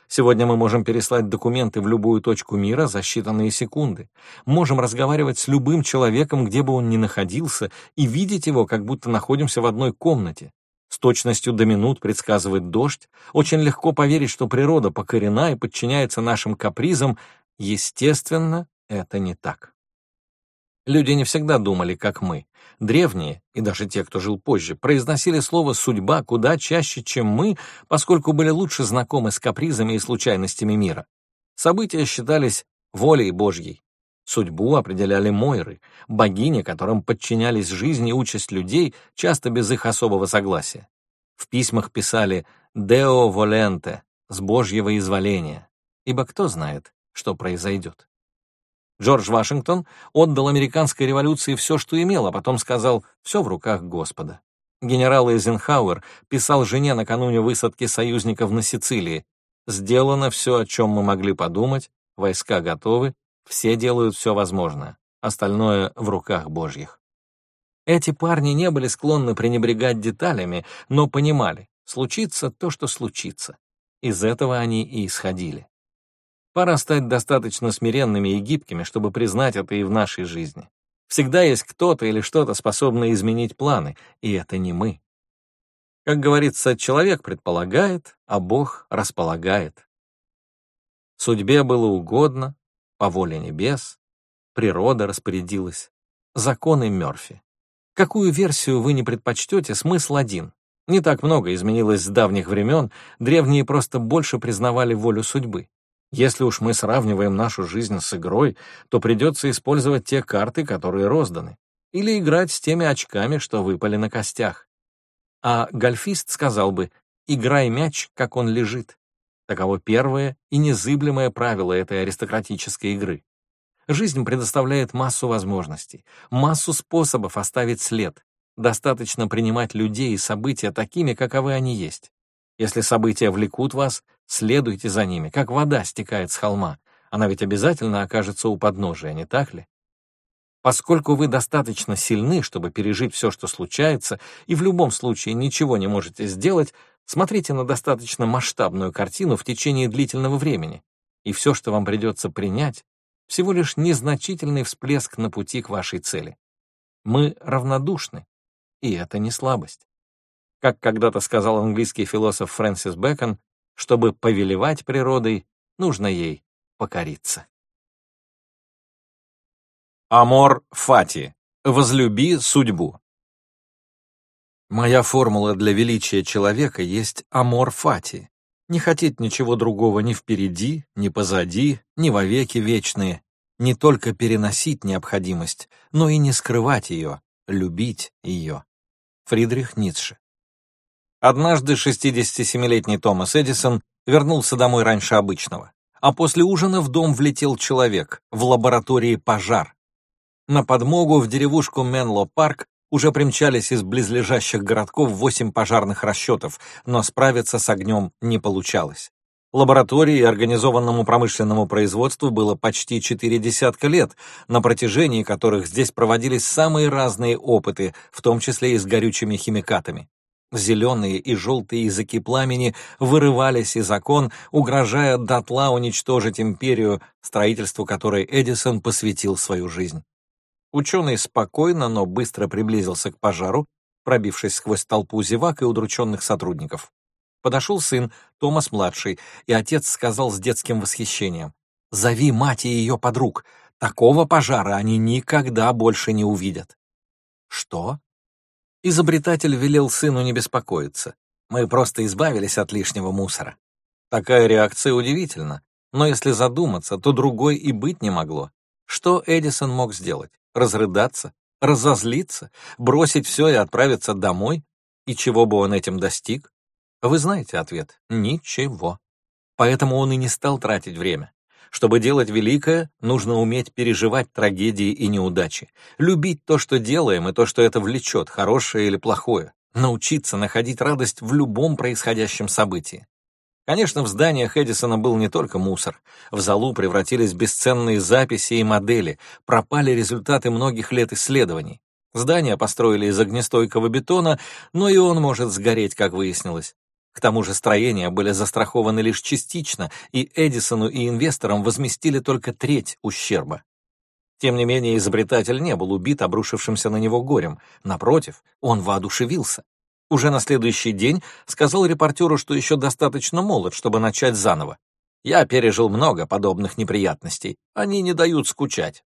Сегодня мы можем переслать документы в любую точку мира за считанные секунды. Можем разговаривать с любым человеком, где бы он ни находился, и видеть его, как будто находимся в одной комнате. С точностью до минут предсказывает дождь. Очень легко поверить, что природа покорена и подчиняется нашим капризам. Естественно, это не так. Люди не всегда думали, как мы. Древние, и даже те, кто жил позже, произносили слово «судьба» куда чаще, чем мы, поскольку были лучше знакомы с капризами и случайностями мира. События считались волей Божьей. Судьбу определяли Мойры, богини, которым подчинялись жизнь и участь людей, часто без их особого согласия. В письмах писали «Deo volente» — «с Божьего изволения», ибо кто знает, что произойдет. Джордж Вашингтон отдал американской революции все, что имел, а потом сказал «все в руках Господа». Генерал Эйзенхауэр писал жене накануне высадки союзников на Сицилии. «Сделано все, о чем мы могли подумать, войска готовы, все делают все возможное, остальное в руках Божьих». Эти парни не были склонны пренебрегать деталями, но понимали, случится то, что случится. Из этого они и исходили. Пора стать достаточно смиренными и гибкими, чтобы признать это и в нашей жизни. Всегда есть кто-то или что-то, способное изменить планы, и это не мы. Как говорится, человек предполагает, а Бог располагает. Судьбе было угодно, по воле небес, природа распорядилась, законы Мёрфи. Какую версию вы не предпочтете, смысл один. Не так много изменилось с давних времен, древние просто больше признавали волю судьбы. Если уж мы сравниваем нашу жизнь с игрой, то придется использовать те карты, которые розданы, или играть с теми очками, что выпали на костях. А гольфист сказал бы «играй мяч, как он лежит». Таково первое и незыблемое правило этой аристократической игры. Жизнь предоставляет массу возможностей, массу способов оставить след. Достаточно принимать людей и события такими, каковы они есть. Если события влекут вас, следуйте за ними, как вода стекает с холма. Она ведь обязательно окажется у подножия, не так ли? Поскольку вы достаточно сильны, чтобы пережить все, что случается, и в любом случае ничего не можете сделать, смотрите на достаточно масштабную картину в течение длительного времени, и все, что вам придется принять, всего лишь незначительный всплеск на пути к вашей цели. Мы равнодушны, и это не слабость. Как когда-то сказал английский философ Фрэнсис Бэкон, чтобы повелевать природой, нужно ей покориться. Амор Фати. Возлюби судьбу. Моя формула для величия человека есть амор фати. Не хотеть ничего другого ни впереди, ни позади, ни вовеки вечные. Не только переносить необходимость, но и не скрывать ее, любить ее. Фридрих Ницше Однажды 67-летний Томас Эдисон вернулся домой раньше обычного, а после ужина в дом влетел человек, в лаборатории пожар. На подмогу в деревушку Менло-парк уже примчались из близлежащих городков восемь пожарных расчетов, но справиться с огнем не получалось. Лаборатории организованному промышленному производству было почти четыре десятка лет, на протяжении которых здесь проводились самые разные опыты, в том числе и с горючими химикатами. Зеленые и желтые языки пламени вырывались из окон, угрожая дотла уничтожить империю, строительству которой Эдисон посвятил свою жизнь. Ученый спокойно, но быстро приблизился к пожару, пробившись сквозь толпу зевак и удрученных сотрудников. Подошел сын, Томас-младший, и отец сказал с детским восхищением, «Зови мать и ее подруг. Такого пожара они никогда больше не увидят». «Что?» Изобретатель велел сыну не беспокоиться. Мы просто избавились от лишнего мусора. Такая реакция удивительна, но если задуматься, то другой и быть не могло. Что Эдисон мог сделать? Разрыдаться? Разозлиться? Бросить все и отправиться домой? И чего бы он этим достиг? Вы знаете ответ — ничего. Поэтому он и не стал тратить время. Чтобы делать великое, нужно уметь переживать трагедии и неудачи, любить то, что делаем, и то, что это влечет, хорошее или плохое, научиться находить радость в любом происходящем событии. Конечно, в зданиях Эдисона был не только мусор. В залу превратились бесценные записи и модели, пропали результаты многих лет исследований. Здание построили из огнестойкого бетона, но и он может сгореть, как выяснилось. К тому же строения были застрахованы лишь частично, и Эдисону и инвесторам возместили только треть ущерба. Тем не менее, изобретатель не был убит обрушившимся на него горем. Напротив, он воодушевился. Уже на следующий день сказал репортеру, что еще достаточно молод, чтобы начать заново. «Я пережил много подобных неприятностей. Они не дают скучать».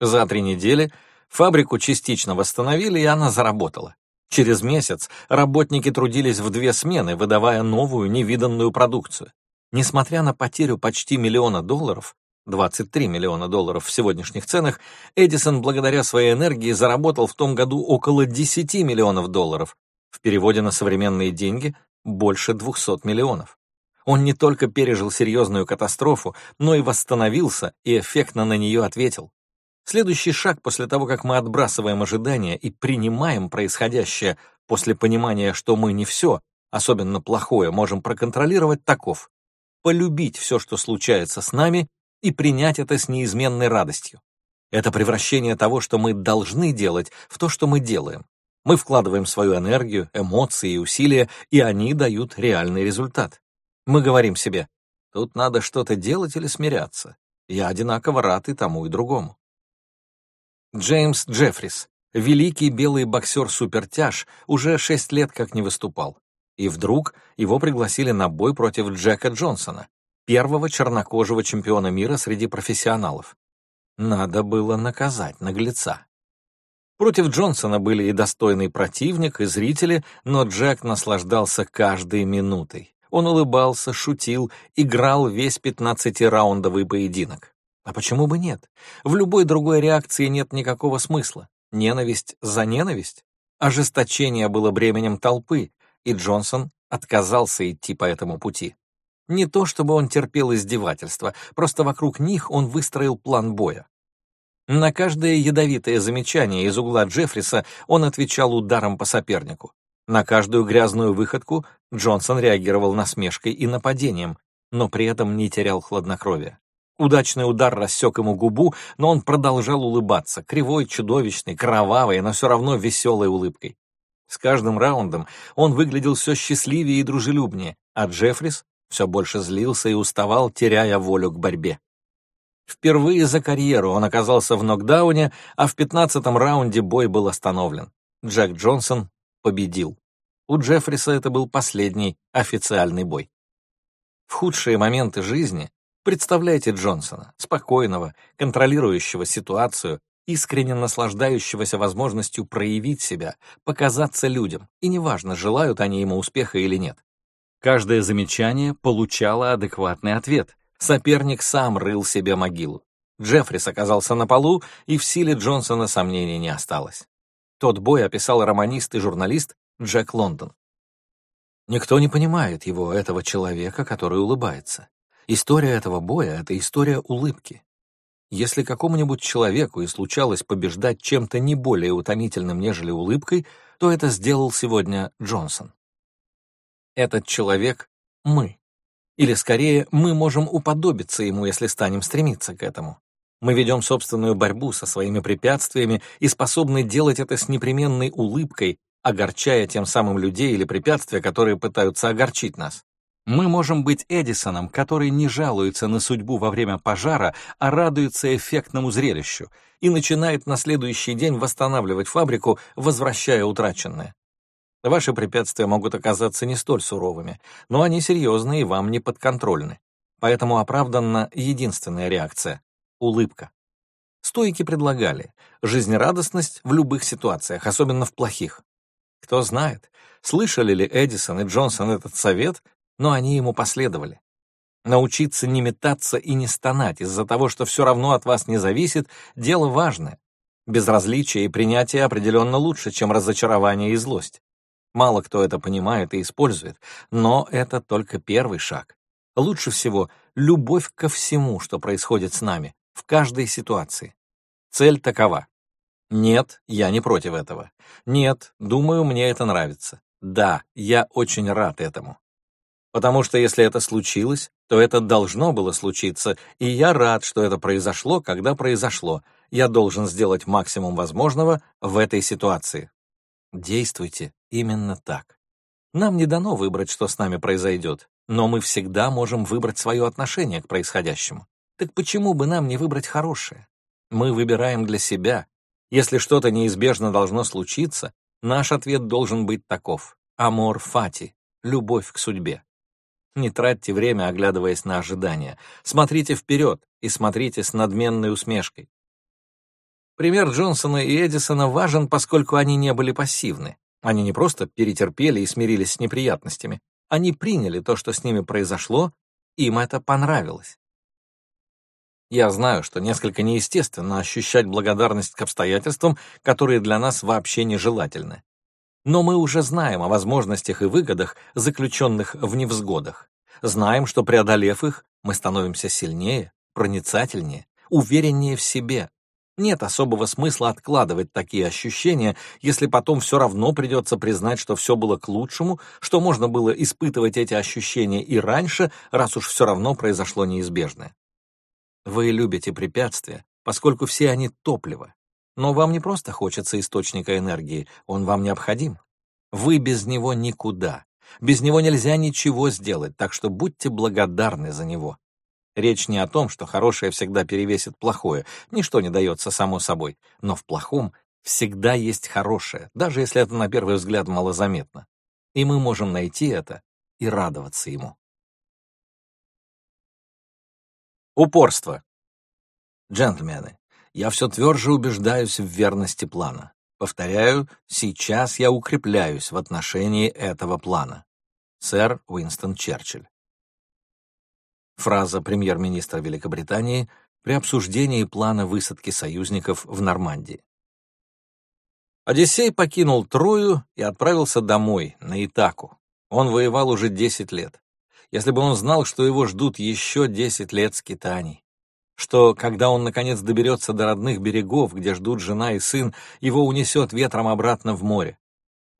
За три недели фабрику частично восстановили, и она заработала. Через месяц работники трудились в две смены, выдавая новую невиданную продукцию. Несмотря на потерю почти миллиона долларов, 23 миллиона долларов в сегодняшних ценах, Эдисон благодаря своей энергии заработал в том году около 10 миллионов долларов. В переводе на современные деньги – больше 200 миллионов. Он не только пережил серьезную катастрофу, но и восстановился и эффектно на нее ответил. Следующий шаг после того, как мы отбрасываем ожидания и принимаем происходящее после понимания, что мы не все, особенно плохое, можем проконтролировать, таков. Полюбить все, что случается с нами, и принять это с неизменной радостью. Это превращение того, что мы должны делать, в то, что мы делаем. Мы вкладываем свою энергию, эмоции и усилия, и они дают реальный результат. Мы говорим себе, тут надо что-то делать или смиряться. Я одинаково рад и тому, и другому. Джеймс Джеффрис, великий белый боксер-супертяж, уже шесть лет как не выступал. И вдруг его пригласили на бой против Джека Джонсона, первого чернокожего чемпиона мира среди профессионалов. Надо было наказать наглеца. Против Джонсона были и достойный противник, и зрители, но Джек наслаждался каждой минутой. Он улыбался, шутил, играл весь 15-раундовый поединок. А почему бы нет? В любой другой реакции нет никакого смысла. Ненависть за ненависть? Ожесточение было бременем толпы, и Джонсон отказался идти по этому пути. Не то чтобы он терпел издевательства, просто вокруг них он выстроил план боя. На каждое ядовитое замечание из угла Джеффриса он отвечал ударом по сопернику. На каждую грязную выходку Джонсон реагировал насмешкой и нападением, но при этом не терял хладнокровия. Удачный удар рассек ему губу, но он продолжал улыбаться, кривой, чудовищной, кровавой, но все равно веселой улыбкой. С каждым раундом он выглядел все счастливее и дружелюбнее, а Джеффрис все больше злился и уставал, теряя волю к борьбе. Впервые за карьеру он оказался в нокдауне, а в пятнадцатом раунде бой был остановлен. Джек Джонсон победил. У Джеффриса это был последний официальный бой. В худшие моменты жизни Представляете Джонсона, спокойного, контролирующего ситуацию, искренне наслаждающегося возможностью проявить себя, показаться людям, и неважно, желают они ему успеха или нет. Каждое замечание получало адекватный ответ. Соперник сам рыл себе могилу. Джеффрис оказался на полу, и в силе Джонсона сомнений не осталось. Тот бой описал романист и журналист Джек Лондон. Никто не понимает его, этого человека, который улыбается. История этого боя — это история улыбки. Если какому-нибудь человеку и случалось побеждать чем-то не более утомительным, нежели улыбкой, то это сделал сегодня Джонсон. Этот человек — мы. Или, скорее, мы можем уподобиться ему, если станем стремиться к этому. Мы ведем собственную борьбу со своими препятствиями и способны делать это с непременной улыбкой, огорчая тем самым людей или препятствия, которые пытаются огорчить нас. Мы можем быть Эдисоном, который не жалуется на судьбу во время пожара, а радуется эффектному зрелищу и начинает на следующий день восстанавливать фабрику, возвращая утраченное. Ваши препятствия могут оказаться не столь суровыми, но они серьезны и вам не подконтрольны. Поэтому оправданна единственная реакция — улыбка. Стойки предлагали жизнерадостность в любых ситуациях, особенно в плохих. Кто знает, слышали ли Эдисон и Джонсон этот совет но они ему последовали. Научиться не метаться и не стонать из-за того, что все равно от вас не зависит, дело важное. Безразличие и принятие определенно лучше, чем разочарование и злость. Мало кто это понимает и использует, но это только первый шаг. Лучше всего любовь ко всему, что происходит с нами, в каждой ситуации. Цель такова. Нет, я не против этого. Нет, думаю, мне это нравится. Да, я очень рад этому. Потому что если это случилось, то это должно было случиться, и я рад, что это произошло, когда произошло. Я должен сделать максимум возможного в этой ситуации. Действуйте именно так. Нам не дано выбрать, что с нами произойдет, но мы всегда можем выбрать свое отношение к происходящему. Так почему бы нам не выбрать хорошее? Мы выбираем для себя. Если что-то неизбежно должно случиться, наш ответ должен быть таков. Амор фати, любовь к судьбе. Не тратьте время, оглядываясь на ожидания. Смотрите вперед и смотрите с надменной усмешкой. Пример Джонсона и Эдисона важен, поскольку они не были пассивны. Они не просто перетерпели и смирились с неприятностями. Они приняли то, что с ними произошло, им это понравилось. Я знаю, что несколько неестественно ощущать благодарность к обстоятельствам, которые для нас вообще нежелательны. Но мы уже знаем о возможностях и выгодах, заключенных в невзгодах. Знаем, что преодолев их, мы становимся сильнее, проницательнее, увереннее в себе. Нет особого смысла откладывать такие ощущения, если потом все равно придется признать, что все было к лучшему, что можно было испытывать эти ощущения и раньше, раз уж все равно произошло неизбежное. Вы любите препятствия, поскольку все они топливо. Но вам не просто хочется источника энергии, он вам необходим. Вы без него никуда. Без него нельзя ничего сделать, так что будьте благодарны за него. Речь не о том, что хорошее всегда перевесит плохое, ничто не дается само собой, но в плохом всегда есть хорошее, даже если это на первый взгляд малозаметно. И мы можем найти это и радоваться ему. Упорство. Джентльмены, я все тверже убеждаюсь в верности плана. Повторяю, сейчас я укрепляюсь в отношении этого плана. Сэр Уинстон Черчилль. Фраза премьер-министра Великобритании при обсуждении плана высадки союзников в Нормандии. Одиссей покинул Трою и отправился домой, на Итаку. Он воевал уже 10 лет. Если бы он знал, что его ждут еще 10 лет скитаний, что, когда он, наконец, доберется до родных берегов, где ждут жена и сын, его унесет ветром обратно в море.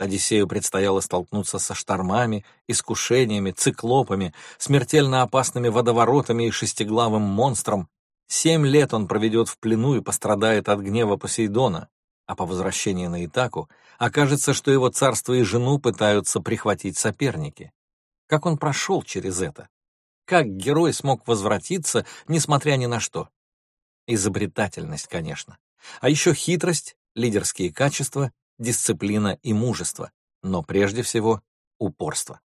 Одиссею предстояло столкнуться со штормами, искушениями, циклопами, смертельно опасными водоворотами и шестиглавым монстром. Семь лет он проведет в плену и пострадает от гнева Посейдона, а по возвращении на Итаку окажется, что его царство и жену пытаются прихватить соперники. Как он прошел через это? Как герой смог возвратиться, несмотря ни на что? Изобретательность, конечно. А еще хитрость, лидерские качества дисциплина и мужество, но прежде всего упорство.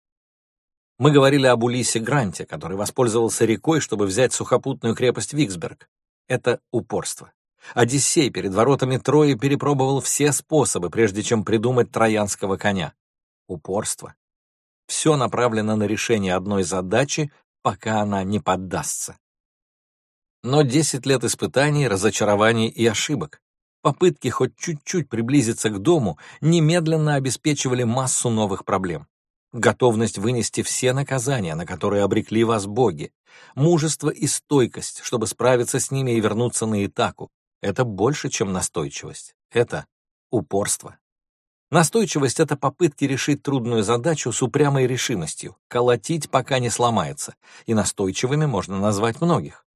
Мы говорили об Улисе Гранте, который воспользовался рекой, чтобы взять сухопутную крепость Виксберг. Это упорство. Одиссей перед воротами Трои перепробовал все способы, прежде чем придумать троянского коня. Упорство. Все направлено на решение одной задачи, пока она не поддастся. Но 10 лет испытаний, разочарований и ошибок. Попытки хоть чуть-чуть приблизиться к дому немедленно обеспечивали массу новых проблем. Готовность вынести все наказания, на которые обрекли вас боги, мужество и стойкость, чтобы справиться с ними и вернуться на Итаку. Это больше, чем настойчивость. Это упорство. Настойчивость — это попытки решить трудную задачу с упрямой решимостью, колотить, пока не сломается, и настойчивыми можно назвать многих.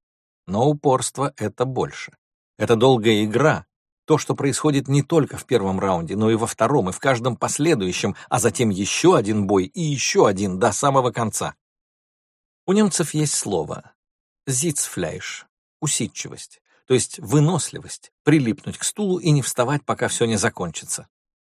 Но упорство — это больше. Это долгая игра, то, что происходит не только в первом раунде, но и во втором, и в каждом последующем, а затем еще один бой и еще один до самого конца. У немцев есть слово «зицфляйш» — усидчивость, то есть выносливость, прилипнуть к стулу и не вставать, пока все не закончится.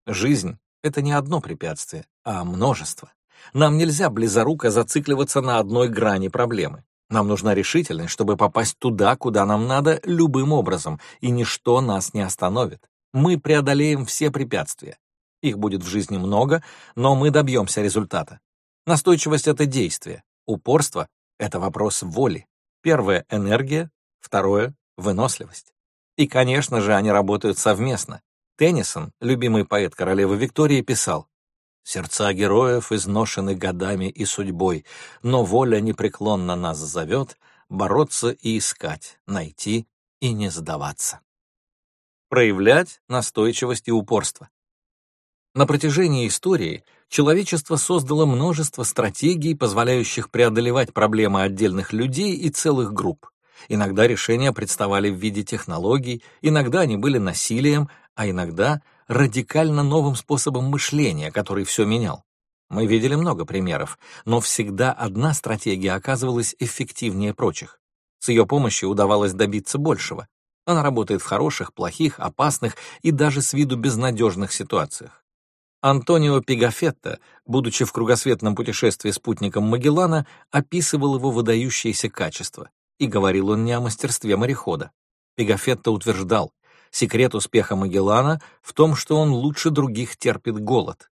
Жизнь — это не одно препятствие, а множество. Нам нельзя близоруко зацикливаться на одной грани проблемы. Нам нужна решительность, чтобы попасть туда, куда нам надо, любым образом, и ничто нас не остановит. Мы преодолеем все препятствия. Их будет в жизни много, но мы добьемся результата. Настойчивость — это действие. Упорство — это вопрос воли. Первое — энергия, второе — выносливость. И, конечно же, они работают совместно. Теннисон, любимый поэт королевы Виктории, писал, Сердца героев изношены годами и судьбой, но воля непреклонно нас зовет бороться и искать, найти и не сдаваться. Проявлять настойчивость и упорство. На протяжении истории человечество создало множество стратегий, позволяющих преодолевать проблемы отдельных людей и целых групп. Иногда решения представали в виде технологий, иногда они были насилием, а иногда радикально новым способом мышления, который все менял. Мы видели много примеров, но всегда одна стратегия оказывалась эффективнее прочих. С ее помощью удавалось добиться большего. Она работает в хороших, плохих, опасных и даже с виду безнадежных ситуациях. Антонио Пигафетто, будучи в кругосветном путешествии спутником Магеллана, описывал его выдающиеся качества. И говорил он не о мастерстве морехода. Пигафетто утверждал, Секрет успеха Магеллана в том, что он лучше других терпит голод.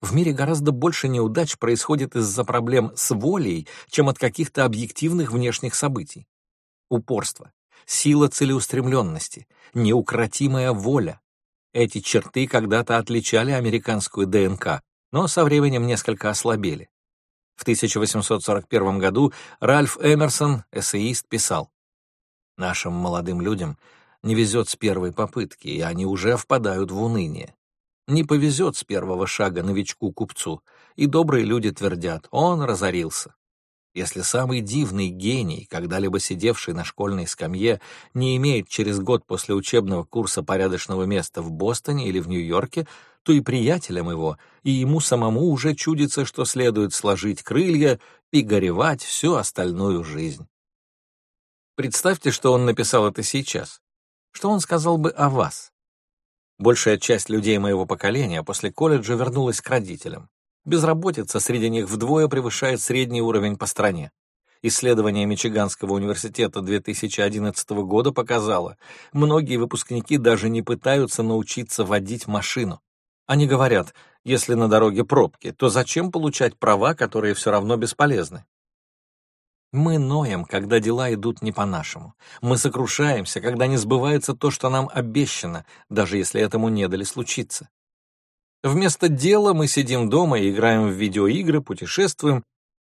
В мире гораздо больше неудач происходит из-за проблем с волей, чем от каких-то объективных внешних событий. Упорство, сила целеустремленности, неукротимая воля. Эти черты когда-то отличали американскую ДНК, но со временем несколько ослабели. В 1841 году Ральф Эмерсон, эссеист, писал, «Нашим молодым людям не везет с первой попытки, и они уже впадают в уныние. Не повезет с первого шага новичку-купцу, и добрые люди твердят, он разорился. Если самый дивный гений, когда-либо сидевший на школьной скамье, не имеет через год после учебного курса порядочного места в Бостоне или в Нью-Йорке, то и приятелям его, и ему самому уже чудится, что следует сложить крылья и горевать всю остальную жизнь. Представьте, что он написал это сейчас. Что он сказал бы о вас? Большая часть людей моего поколения после колледжа вернулась к родителям. Безработица среди них вдвое превышает средний уровень по стране. Исследование Мичиганского университета 2011 года показало, многие выпускники даже не пытаются научиться водить машину. Они говорят, если на дороге пробки, то зачем получать права, которые все равно бесполезны? Мы ноем, когда дела идут не по-нашему. Мы сокрушаемся, когда не сбывается то, что нам обещано, даже если этому не дали случиться. Вместо дела мы сидим дома и играем в видеоигры, путешествуем,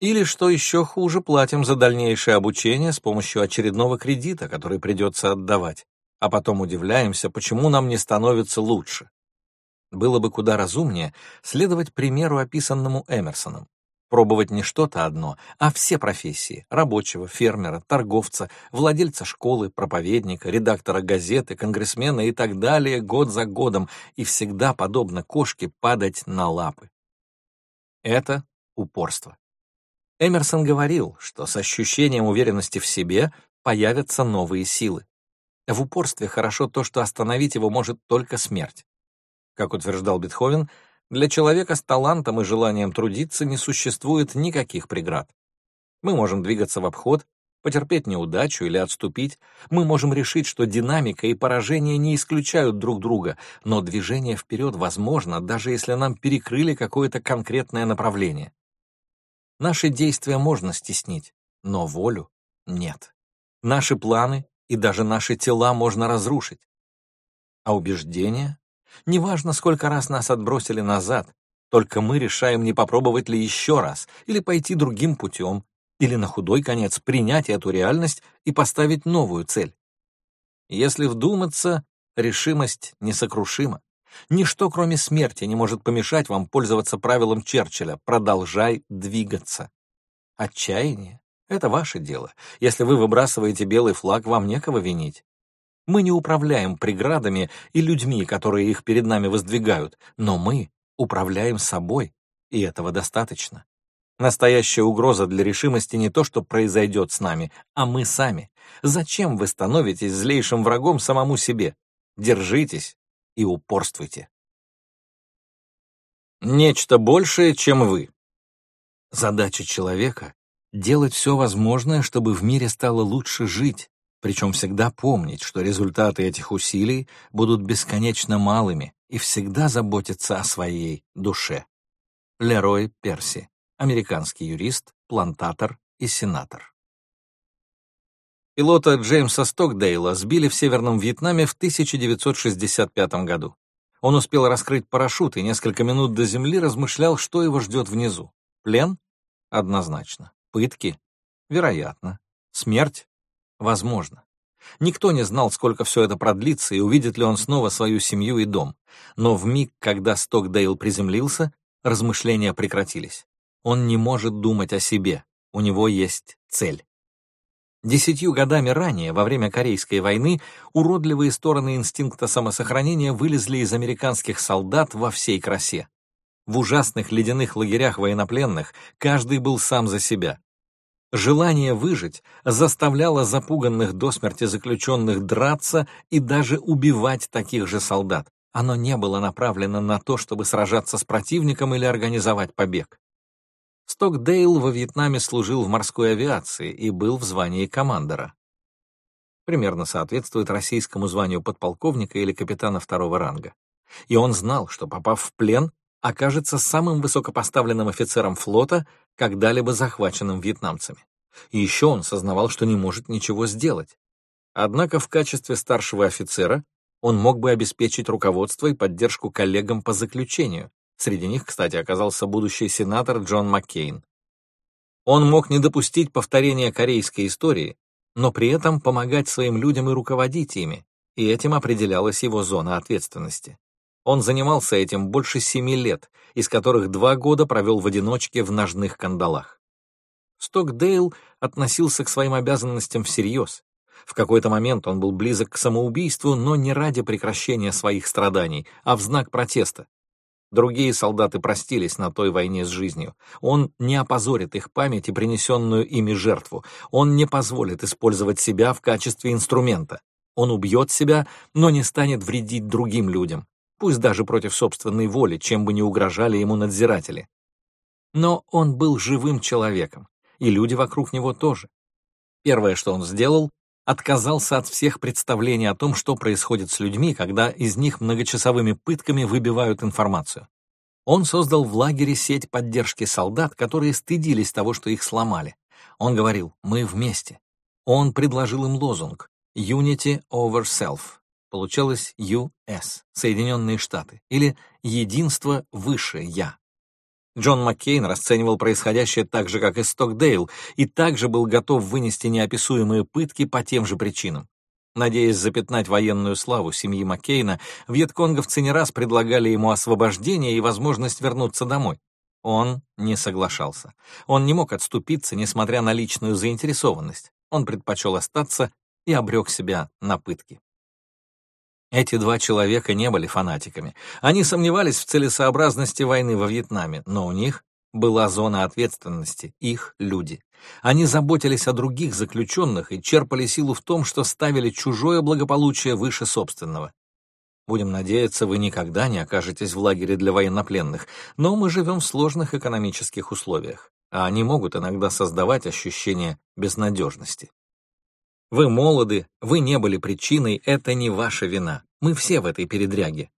или, что еще хуже, платим за дальнейшее обучение с помощью очередного кредита, который придется отдавать, а потом удивляемся, почему нам не становится лучше. Было бы куда разумнее следовать примеру, описанному Эмерсоном. Пробовать не что-то одно, а все профессии — рабочего, фермера, торговца, владельца школы, проповедника, редактора газеты, конгрессмена и так далее год за годом и всегда, подобно кошке, падать на лапы. Это упорство. Эмерсон говорил, что с ощущением уверенности в себе появятся новые силы. В упорстве хорошо то, что остановить его может только смерть. Как утверждал Бетховен, для человека с талантом и желанием трудиться не существует никаких преград. Мы можем двигаться в обход, потерпеть неудачу или отступить. Мы можем решить, что динамика и поражение не исключают друг друга, но движение вперед возможно, даже если нам перекрыли какое-то конкретное направление. Наши действия можно стеснить, но волю нет. Наши планы и даже наши тела можно разрушить. А убеждения Неважно, сколько раз нас отбросили назад, только мы решаем, не попробовать ли еще раз, или пойти другим путем, или на худой конец принять эту реальность и поставить новую цель. Если вдуматься, решимость несокрушима. Ничто, кроме смерти, не может помешать вам пользоваться правилом Черчилля «продолжай двигаться». Отчаяние — это ваше дело. Если вы выбрасываете белый флаг, вам некого винить. Мы не управляем преградами и людьми, которые их перед нами воздвигают, но мы управляем собой, и этого достаточно. Настоящая угроза для решимости не то, что произойдет с нами, а мы сами. Зачем вы становитесь злейшим врагом самому себе? Держитесь и упорствуйте. Нечто большее, чем вы. Задача человека — делать все возможное, чтобы в мире стало лучше жить, причем всегда помнить, что результаты этих усилий будут бесконечно малыми и всегда заботиться о своей душе. Лерой Перси, американский юрист, плантатор и сенатор. Пилота Джеймса Стокдейла сбили в Северном Вьетнаме в 1965 году. Он успел раскрыть парашют и несколько минут до земли размышлял, что его ждет внизу. Плен? Однозначно. Пытки? Вероятно. Смерть? Возможно. Никто не знал, сколько все это продлится и увидит ли он снова свою семью и дом. Но в миг, когда Стокдейл приземлился, размышления прекратились. Он не может думать о себе, у него есть цель. Десятью годами ранее, во время Корейской войны, уродливые стороны инстинкта самосохранения вылезли из американских солдат во всей красе. В ужасных ледяных лагерях военнопленных каждый был сам за себя. Желание выжить заставляло запуганных до смерти заключенных драться и даже убивать таких же солдат. Оно не было направлено на то, чтобы сражаться с противником или организовать побег. Стокдейл во Вьетнаме служил в морской авиации и был в звании командора. Примерно соответствует российскому званию подполковника или капитана второго ранга. И он знал, что, попав в плен, окажется самым высокопоставленным офицером флота, когда-либо захваченным вьетнамцами. И еще он сознавал, что не может ничего сделать. Однако в качестве старшего офицера он мог бы обеспечить руководство и поддержку коллегам по заключению. Среди них, кстати, оказался будущий сенатор Джон Маккейн. Он мог не допустить повторения корейской истории, но при этом помогать своим людям и руководить ими, и этим определялась его зона ответственности. Он занимался этим больше семи лет, из которых два года провел в одиночке в ножных кандалах. Стокдейл относился к своим обязанностям всерьез. В какой-то момент он был близок к самоубийству, но не ради прекращения своих страданий, а в знак протеста. Другие солдаты простились на той войне с жизнью. Он не опозорит их память и принесенную ими жертву. Он не позволит использовать себя в качестве инструмента. Он убьет себя, но не станет вредить другим людям, пусть даже против собственной воли, чем бы ни угрожали ему надзиратели. Но он был живым человеком, и люди вокруг него тоже. Первое, что он сделал, отказался от всех представлений о том, что происходит с людьми, когда из них многочасовыми пытками выбивают информацию. Он создал в лагере сеть поддержки солдат, которые стыдились того, что их сломали. Он говорил «мы вместе». Он предложил им лозунг Unity over Self. Получалось US, Соединенные Штаты, или Единство выше Я. Джон Маккейн расценивал происходящее так же, как и Стокдейл, и также был готов вынести неописуемые пытки по тем же причинам. Надеясь запятнать военную славу семьи Маккейна, вьетконговцы не раз предлагали ему освобождение и возможность вернуться домой. Он не соглашался. Он не мог отступиться, несмотря на личную заинтересованность. Он предпочел остаться и обрек себя на пытки. Эти два человека не были фанатиками. Они сомневались в целесообразности войны во Вьетнаме, но у них была зона ответственности, их люди. Они заботились о других заключенных и черпали силу в том, что ставили чужое благополучие выше собственного. Будем надеяться, вы никогда не окажетесь в лагере для военнопленных, но мы живем в сложных экономических условиях, а они могут иногда создавать ощущение безнадежности. Вы молоды, вы не были причиной, это не ваша вина. Мы все в этой передряге.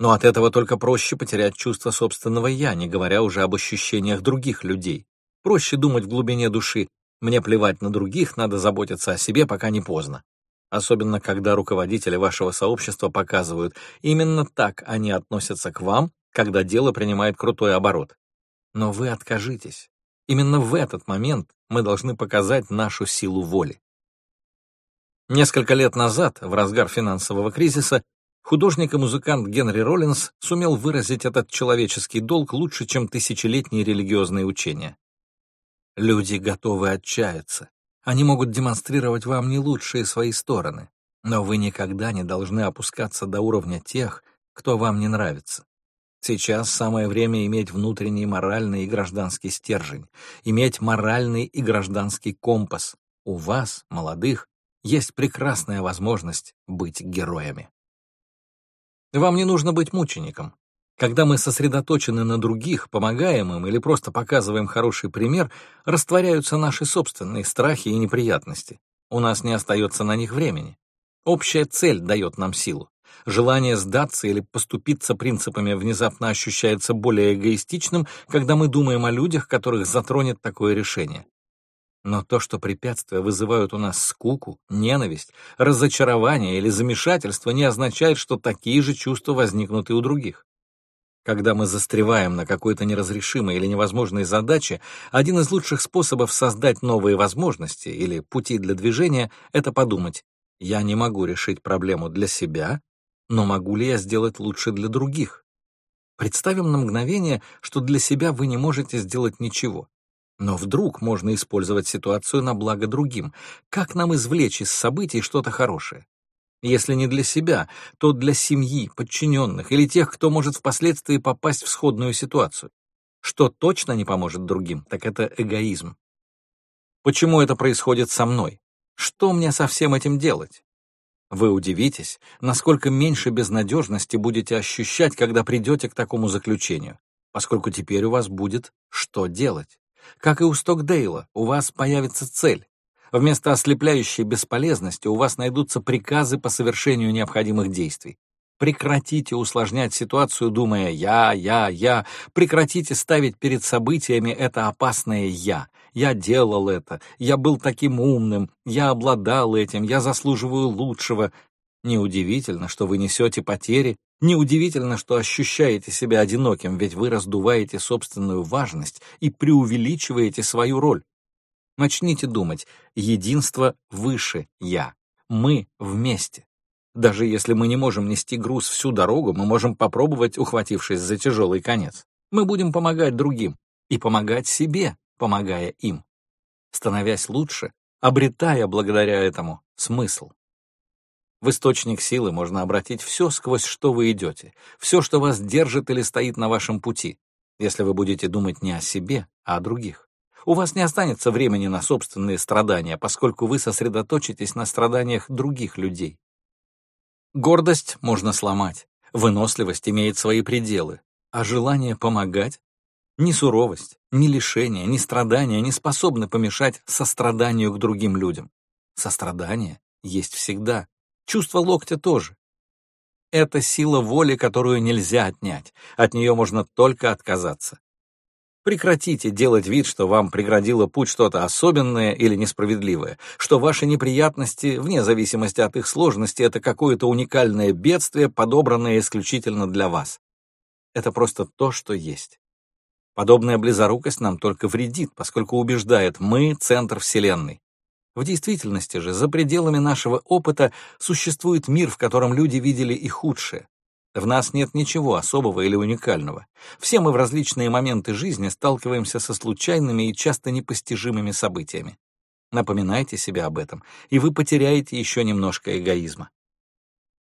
Но от этого только проще потерять чувство собственного «я», не говоря уже об ощущениях других людей. Проще думать в глубине души «мне плевать на других, надо заботиться о себе, пока не поздно». Особенно, когда руководители вашего сообщества показывают, именно так они относятся к вам, когда дело принимает крутой оборот. Но вы откажитесь. Именно в этот момент мы должны показать нашу силу воли. Несколько лет назад, в разгар финансового кризиса, художник и музыкант Генри Роллинс сумел выразить этот человеческий долг лучше, чем тысячелетние религиозные учения. Люди готовы отчаяться. Они могут демонстрировать вам не лучшие свои стороны, но вы никогда не должны опускаться до уровня тех, кто вам не нравится. Сейчас самое время иметь внутренний моральный и гражданский стержень, иметь моральный и гражданский компас. У вас, молодых, есть прекрасная возможность быть героями. Вам не нужно быть мучеником. Когда мы сосредоточены на других, помогаем им или просто показываем хороший пример, растворяются наши собственные страхи и неприятности. У нас не остается на них времени. Общая цель дает нам силу. Желание сдаться или поступиться принципами внезапно ощущается более эгоистичным, когда мы думаем о людях, которых затронет такое решение. Но то, что препятствия вызывают у нас скуку, ненависть, разочарование или замешательство, не означает, что такие же чувства возникнут и у других. Когда мы застреваем на какой-то неразрешимой или невозможной задаче, один из лучших способов создать новые возможности или пути для движения — это подумать, я не могу решить проблему для себя, но могу ли я сделать лучше для других? Представим на мгновение, что для себя вы не можете сделать ничего. Но вдруг можно использовать ситуацию на благо другим. Как нам извлечь из событий что-то хорошее? Если не для себя, то для семьи, подчиненных или тех, кто может впоследствии попасть в сходную ситуацию. Что точно не поможет другим, так это эгоизм. Почему это происходит со мной? Что мне со всем этим делать? Вы удивитесь, насколько меньше безнадежности будете ощущать, когда придете к такому заключению, поскольку теперь у вас будет что делать. Как и у Стокдейла, у вас появится цель. Вместо ослепляющей бесполезности у вас найдутся приказы по совершению необходимых действий. Прекратите усложнять ситуацию, думая «я, я, я». Прекратите ставить перед событиями это опасное «я». Я делал это, я был таким умным, я обладал этим, я заслуживаю лучшего. Неудивительно, что вы несете потери Неудивительно, что ощущаете себя одиноким, ведь вы раздуваете собственную важность и преувеличиваете свою роль. Начните думать, единство выше «я», мы вместе. Даже если мы не можем нести груз всю дорогу, мы можем попробовать, ухватившись за тяжелый конец. Мы будем помогать другим и помогать себе, помогая им, становясь лучше, обретая благодаря этому смысл. В источник силы можно обратить все, сквозь что вы идете, все, что вас держит или стоит на вашем пути, если вы будете думать не о себе, а о других. У вас не останется времени на собственные страдания, поскольку вы сосредоточитесь на страданиях других людей. Гордость можно сломать, выносливость имеет свои пределы, а желание помогать ни суровость, ни лишение, ни страдания не способны помешать состраданию к другим людям. Сострадание есть всегда, Чувство локтя тоже. Это сила воли, которую нельзя отнять. От нее можно только отказаться. Прекратите делать вид, что вам преградило путь что-то особенное или несправедливое, что ваши неприятности, вне зависимости от их сложности, это какое-то уникальное бедствие, подобранное исключительно для вас. Это просто то, что есть. Подобная близорукость нам только вредит, поскольку убеждает «мы — центр Вселенной». В действительности же, за пределами нашего опыта существует мир, в котором люди видели и худшее. В нас нет ничего особого или уникального. Все мы в различные моменты жизни сталкиваемся со случайными и часто непостижимыми событиями. Напоминайте себе об этом, и вы потеряете еще немножко эгоизма.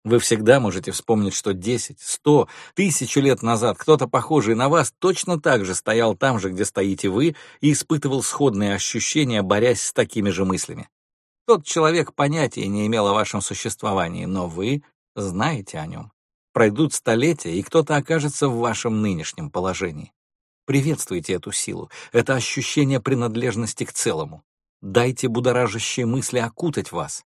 Вы всегда можете вспомнить, что 10, 100, тысячу лет назад кто-то похожий на вас точно так же стоял там же, где стоите вы, и испытывал сходные ощущения, борясь с такими же мыслями. Тот человек понятия не имел о вашем существовании, но вы знаете о нем. Пройдут столетия, и кто-то окажется в вашем нынешнем положении. Приветствуйте эту силу, это ощущение принадлежности к целому. Дайте будоражащие мысли окутать вас.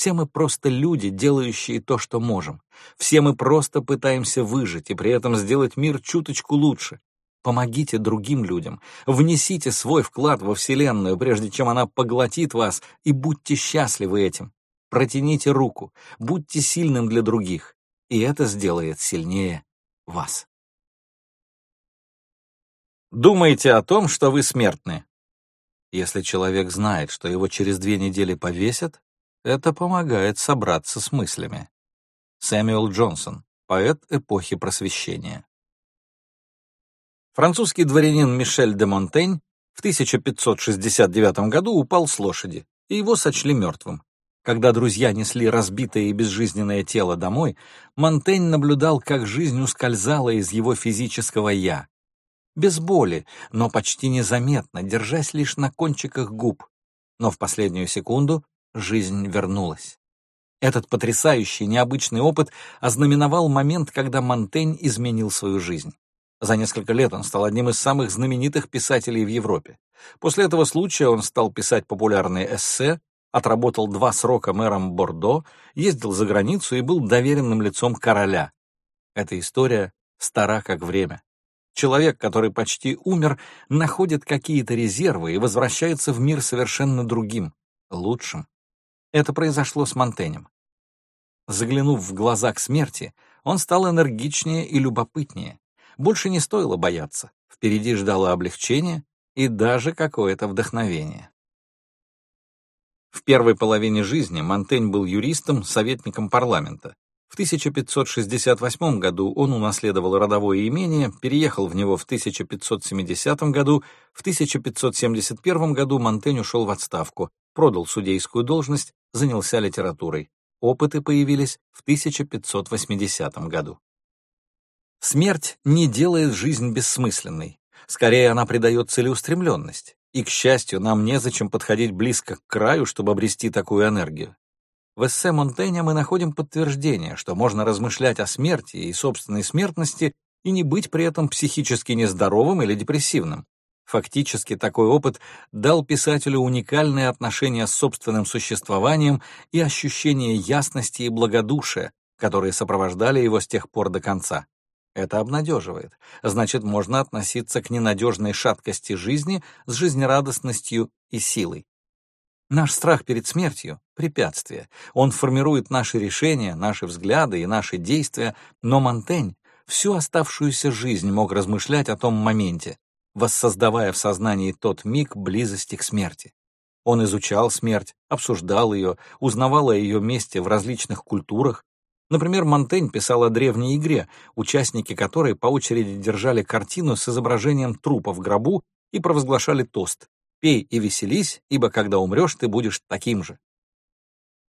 Все мы просто люди, делающие то, что можем. Все мы просто пытаемся выжить и при этом сделать мир чуточку лучше. Помогите другим людям, внесите свой вклад во Вселенную, прежде чем она поглотит вас, и будьте счастливы этим. Протяните руку, будьте сильным для других, и это сделает сильнее вас. Думайте о том, что вы смертны. Если человек знает, что его через две недели повесят, это помогает собраться с мыслями. Сэмюэл Джонсон, поэт эпохи Просвещения. Французский дворянин Мишель де Монтень в 1569 году упал с лошади, и его сочли мертвым. Когда друзья несли разбитое и безжизненное тело домой, Монтень наблюдал, как жизнь ускользала из его физического «я». Без боли, но почти незаметно, держась лишь на кончиках губ. Но в последнюю секунду жизнь вернулась. Этот потрясающий, необычный опыт ознаменовал момент, когда Монтень изменил свою жизнь. За несколько лет он стал одним из самых знаменитых писателей в Европе. После этого случая он стал писать популярные эссе, отработал два срока мэром Бордо, ездил за границу и был доверенным лицом короля. Эта история стара как время. Человек, который почти умер, находит какие-то резервы и возвращается в мир совершенно другим, лучшим. Это произошло с Монтенем. Заглянув в глаза к смерти, он стал энергичнее и любопытнее. Больше не стоило бояться. Впереди ждало облегчение и даже какое-то вдохновение. В первой половине жизни Монтень был юристом, советником парламента. В 1568 году он унаследовал родовое имение, переехал в него в 1570 году, в 1571 году Монтень ушел в отставку, продал судейскую должность, занялся литературой. Опыты появились в 1580 году. Смерть не делает жизнь бессмысленной. Скорее, она придает целеустремленность. И, к счастью, нам незачем подходить близко к краю, чтобы обрести такую энергию. В эссе Монтенья мы находим подтверждение, что можно размышлять о смерти и собственной смертности и не быть при этом психически нездоровым или депрессивным. Фактически такой опыт дал писателю уникальное отношение с собственным существованием и ощущение ясности и благодушия, которые сопровождали его с тех пор до конца. Это обнадеживает. Значит, можно относиться к ненадежной шаткости жизни с жизнерадостностью и силой. Наш страх перед смертью — препятствие. Он формирует наши решения, наши взгляды и наши действия, но Монтень всю оставшуюся жизнь мог размышлять о том моменте, воссоздавая в сознании тот миг близости к смерти. Он изучал смерть, обсуждал ее, узнавал о ее месте в различных культурах, Например, Монтень писал о древней игре, участники которой по очереди держали картину с изображением трупа в гробу и провозглашали тост «Пей и веселись, ибо когда умрешь, ты будешь таким же».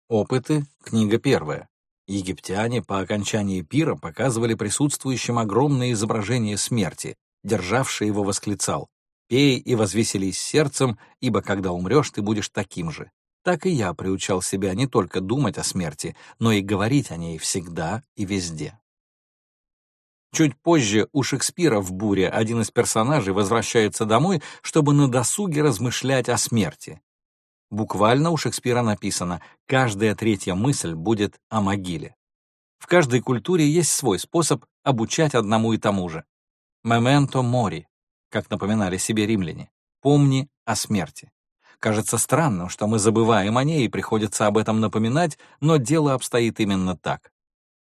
Опыты, книга первая. Египтяне по окончании пира показывали присутствующим огромное изображение смерти, державший его восклицал «Пей и возвеселись сердцем, ибо когда умрешь, ты будешь таким же». Так и я приучал себя не только думать о смерти, но и говорить о ней всегда и везде. Чуть позже у Шекспира в «Буре» один из персонажей возвращается домой, чтобы на досуге размышлять о смерти. Буквально у Шекспира написано «каждая третья мысль будет о могиле». В каждой культуре есть свой способ обучать одному и тому же. «Мементо мори», как напоминали себе римляне, «помни о смерти». Кажется странным, что мы забываем о ней и приходится об этом напоминать, но дело обстоит именно так.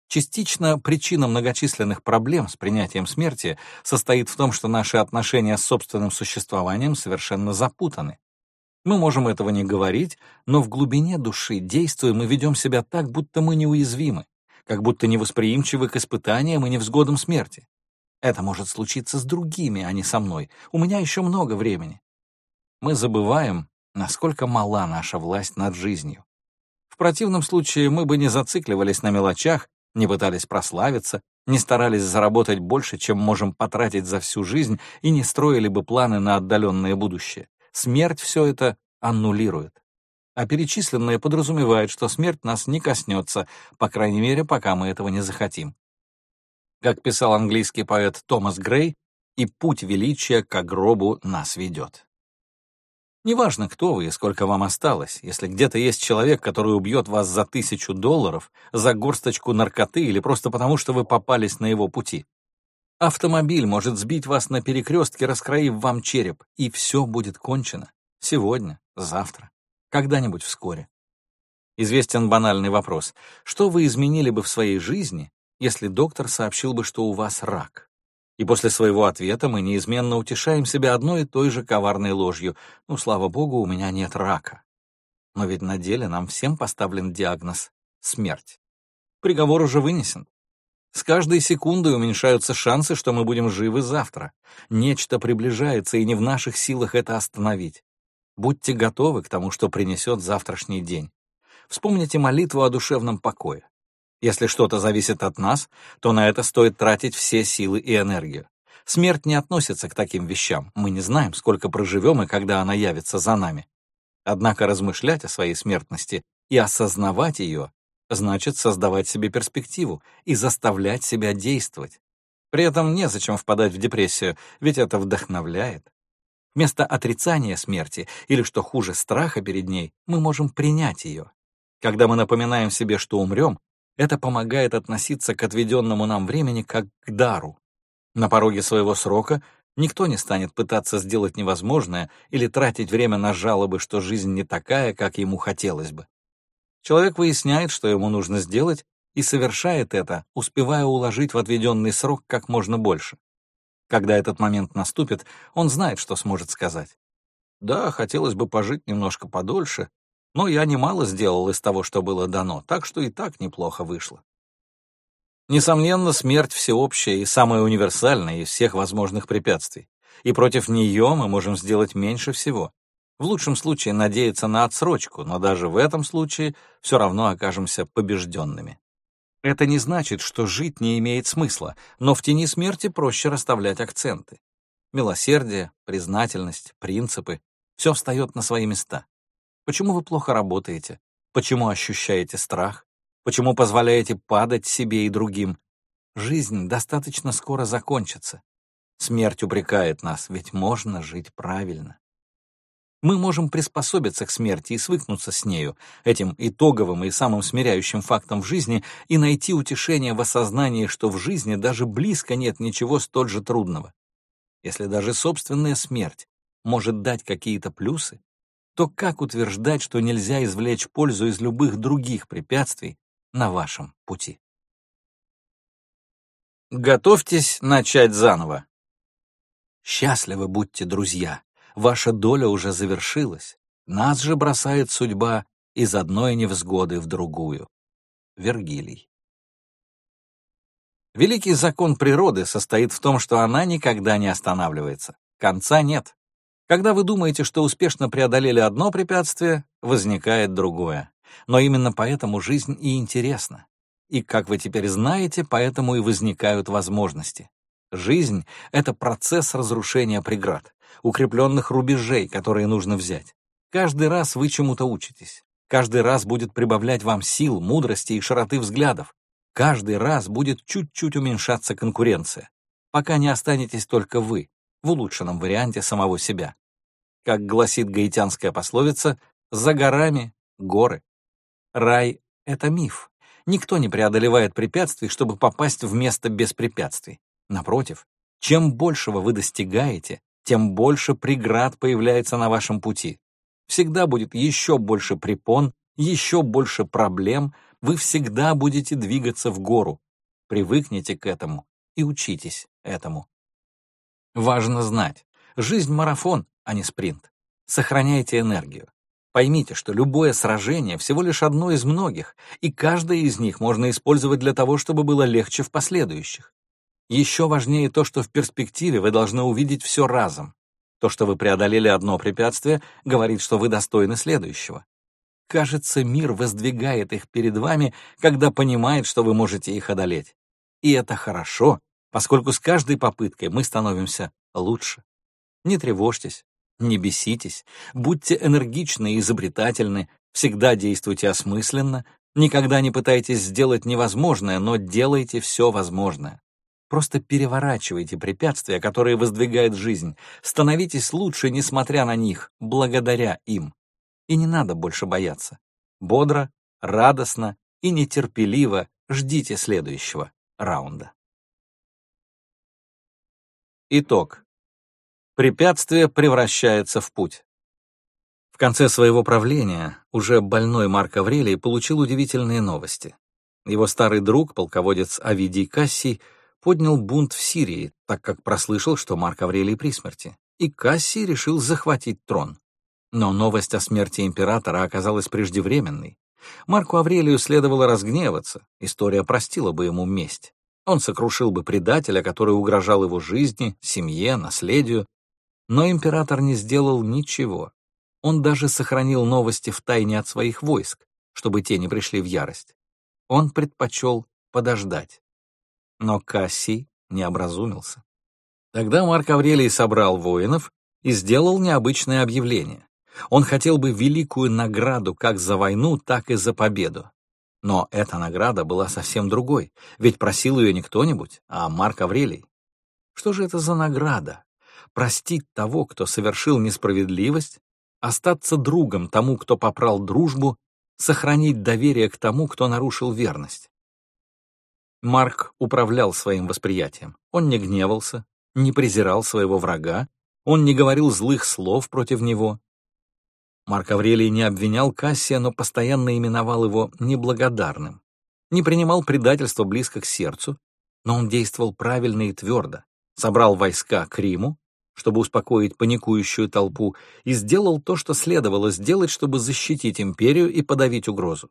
Частично причина многочисленных проблем с принятием смерти состоит в том, что наши отношения с собственным существованием совершенно запутаны. Мы можем этого не говорить, но в глубине души действуем и ведем себя так, будто мы неуязвимы, как будто невосприимчивы к испытаниям и невзгодам смерти. Это может случиться с другими, а не со мной. У меня еще много времени. Мы забываем, насколько мала наша власть над жизнью. В противном случае мы бы не зацикливались на мелочах, не пытались прославиться, не старались заработать больше, чем можем потратить за всю жизнь, и не строили бы планы на отдаленное будущее. Смерть все это аннулирует. А перечисленное подразумевает, что смерть нас не коснется, по крайней мере, пока мы этого не захотим. Как писал английский поэт Томас Грей, «И путь величия к гробу нас ведет». Неважно, кто вы и сколько вам осталось, если где-то есть человек, который убьет вас за тысячу долларов, за горсточку наркоты или просто потому, что вы попались на его пути. Автомобиль может сбить вас на перекрестке, раскроив вам череп, и все будет кончено. Сегодня, завтра, когда-нибудь вскоре. Известен банальный вопрос. Что вы изменили бы в своей жизни, если доктор сообщил бы, что у вас рак? И после своего ответа мы неизменно утешаем себя одной и той же коварной ложью. Ну, слава богу, у меня нет рака. Но ведь на деле нам всем поставлен диагноз — смерть. Приговор уже вынесен. С каждой секундой уменьшаются шансы, что мы будем живы завтра. Нечто приближается, и не в наших силах это остановить. Будьте готовы к тому, что принесет завтрашний день. Вспомните молитву о душевном покое. Если что-то зависит от нас, то на это стоит тратить все силы и энергию. Смерть не относится к таким вещам. Мы не знаем, сколько проживем и когда она явится за нами. Однако размышлять о своей смертности и осознавать ее значит создавать себе перспективу и заставлять себя действовать. При этом незачем впадать в депрессию, ведь это вдохновляет. Вместо отрицания смерти или, что хуже, страха перед ней, мы можем принять ее. Когда мы напоминаем себе, что умрем, это помогает относиться к отведенному нам времени как к дару. На пороге своего срока никто не станет пытаться сделать невозможное или тратить время на жалобы, что жизнь не такая, как ему хотелось бы. Человек выясняет, что ему нужно сделать, и совершает это, успевая уложить в отведенный срок как можно больше. Когда этот момент наступит, он знает, что сможет сказать. Да, хотелось бы пожить немножко подольше, но я немало сделал из того, что было дано, так что и так неплохо вышло. Несомненно, смерть всеобщая и самая универсальная из всех возможных препятствий, и против нее мы можем сделать меньше всего. В лучшем случае надеяться на отсрочку, но даже в этом случае все равно окажемся побежденными. Это не значит, что жить не имеет смысла, но в тени смерти проще расставлять акценты. Милосердие, признательность, принципы — все встает на свои места. Почему вы плохо работаете? Почему ощущаете страх? Почему позволяете падать себе и другим? Жизнь достаточно скоро закончится. Смерть упрекает нас, ведь можно жить правильно. Мы можем приспособиться к смерти и свыкнуться с нею, этим итоговым и самым смиряющим фактом в жизни, и найти утешение в осознании, что в жизни даже близко нет ничего столь же трудного. Если даже собственная смерть может дать какие-то плюсы, то как утверждать, что нельзя извлечь пользу из любых других препятствий на вашем пути? Готовьтесь начать заново. Счастливы будьте, друзья, ваша доля уже завершилась. Нас же бросает судьба из одной невзгоды в другую. Вергилий. Великий закон природы состоит в том, что она никогда не останавливается. Конца нет. Когда вы думаете, что успешно преодолели одно препятствие, возникает другое. Но именно поэтому жизнь и интересна. И, как вы теперь знаете, поэтому и возникают возможности. Жизнь — это процесс разрушения преград, укрепленных рубежей, которые нужно взять. Каждый раз вы чему-то учитесь. Каждый раз будет прибавлять вам сил, мудрости и широты взглядов. Каждый раз будет чуть-чуть уменьшаться конкуренция, пока не останетесь только вы, в улучшенном варианте самого себя. Как гласит гаитянская пословица, «за горами горы». Рай — это миф. Никто не преодолевает препятствий, чтобы попасть в место без препятствий. Напротив, чем большего вы достигаете, тем больше преград появляется на вашем пути. Всегда будет еще больше препон, еще больше проблем, вы всегда будете двигаться в гору. Привыкните к этому и учитесь этому. Важно знать, жизнь — марафон, а не спринт. Сохраняйте энергию. Поймите, что любое сражение всего лишь одно из многих, и каждое из них можно использовать для того, чтобы было легче в последующих. Еще важнее то, что в перспективе вы должны увидеть все разом. То, что вы преодолели одно препятствие, говорит, что вы достойны следующего. Кажется, мир воздвигает их перед вами, когда понимает, что вы можете их одолеть. И это хорошо, поскольку с каждой попыткой мы становимся лучше. Не тревожьтесь, не беситесь, будьте энергичны и изобретательны, всегда действуйте осмысленно, никогда не пытайтесь сделать невозможное, но делайте все возможное. Просто переворачивайте препятствия, которые воздвигает жизнь. Становитесь лучше, несмотря на них, благодаря им. И не надо больше бояться. Бодро, радостно и нетерпеливо ждите следующего раунда. Итог. Препятствие превращается в путь. В конце своего правления уже больной Марк Аврелий получил удивительные новости. Его старый друг, полководец Авидий Кассий, поднял бунт в Сирии, так как прослышал, что Марк Аврелий при смерти, и Кассий решил захватить трон. Но новость о смерти императора оказалась преждевременной. Марку Аврелию следовало разгневаться, история простила бы ему месть. Он сокрушил бы предателя, который угрожал его жизни, семье, наследию. Но император не сделал ничего. Он даже сохранил новости в тайне от своих войск, чтобы те не пришли в ярость. Он предпочел подождать. Но Кассий не образумился. Тогда Марк Аврелий собрал воинов и сделал необычное объявление. Он хотел бы великую награду как за войну, так и за победу. Но эта награда была совсем другой, ведь просил ее не кто-нибудь, а Марк Аврелий. Что же это за награда? Простить того, кто совершил несправедливость, остаться другом тому, кто попрал дружбу, сохранить доверие к тому, кто нарушил верность. Марк управлял своим восприятием. Он не гневался, не презирал своего врага, он не говорил злых слов против него. Марк Аврелий не обвинял Кассия, но постоянно именовал его неблагодарным. Не принимал предательства близко к сердцу, но он действовал правильно и твердо. Собрал войска к Риму, чтобы успокоить паникующую толпу, и сделал то, что следовало сделать, чтобы защитить империю и подавить угрозу.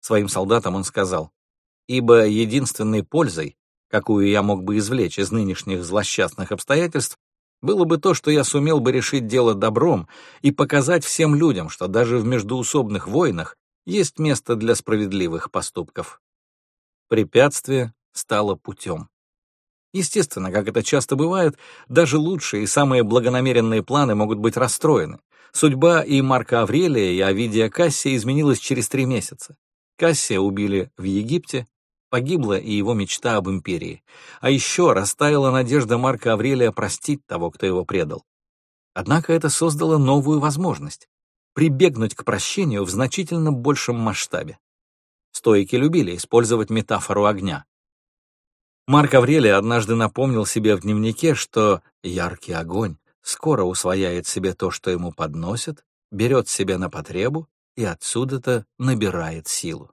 Своим солдатам он сказал, ибо единственной пользой, какую я мог бы извлечь из нынешних злосчастных обстоятельств, было бы то, что я сумел бы решить дело добром и показать всем людям, что даже в междуусобных войнах есть место для справедливых поступков. Препятствие стало путем. Естественно, как это часто бывает, даже лучшие и самые благонамеренные планы могут быть расстроены. Судьба и Марка Аврелия, и Овидия Кассия изменилась через три месяца. Кассия убили в Египте, Погибла и его мечта об империи. А еще растаяла надежда Марка Аврелия простить того, кто его предал. Однако это создало новую возможность — прибегнуть к прощению в значительно большем масштабе. Стоики любили использовать метафору огня. Марк Аврелий однажды напомнил себе в дневнике, что яркий огонь скоро усвояет себе то, что ему подносят, берет себе на потребу и отсюда-то набирает силу.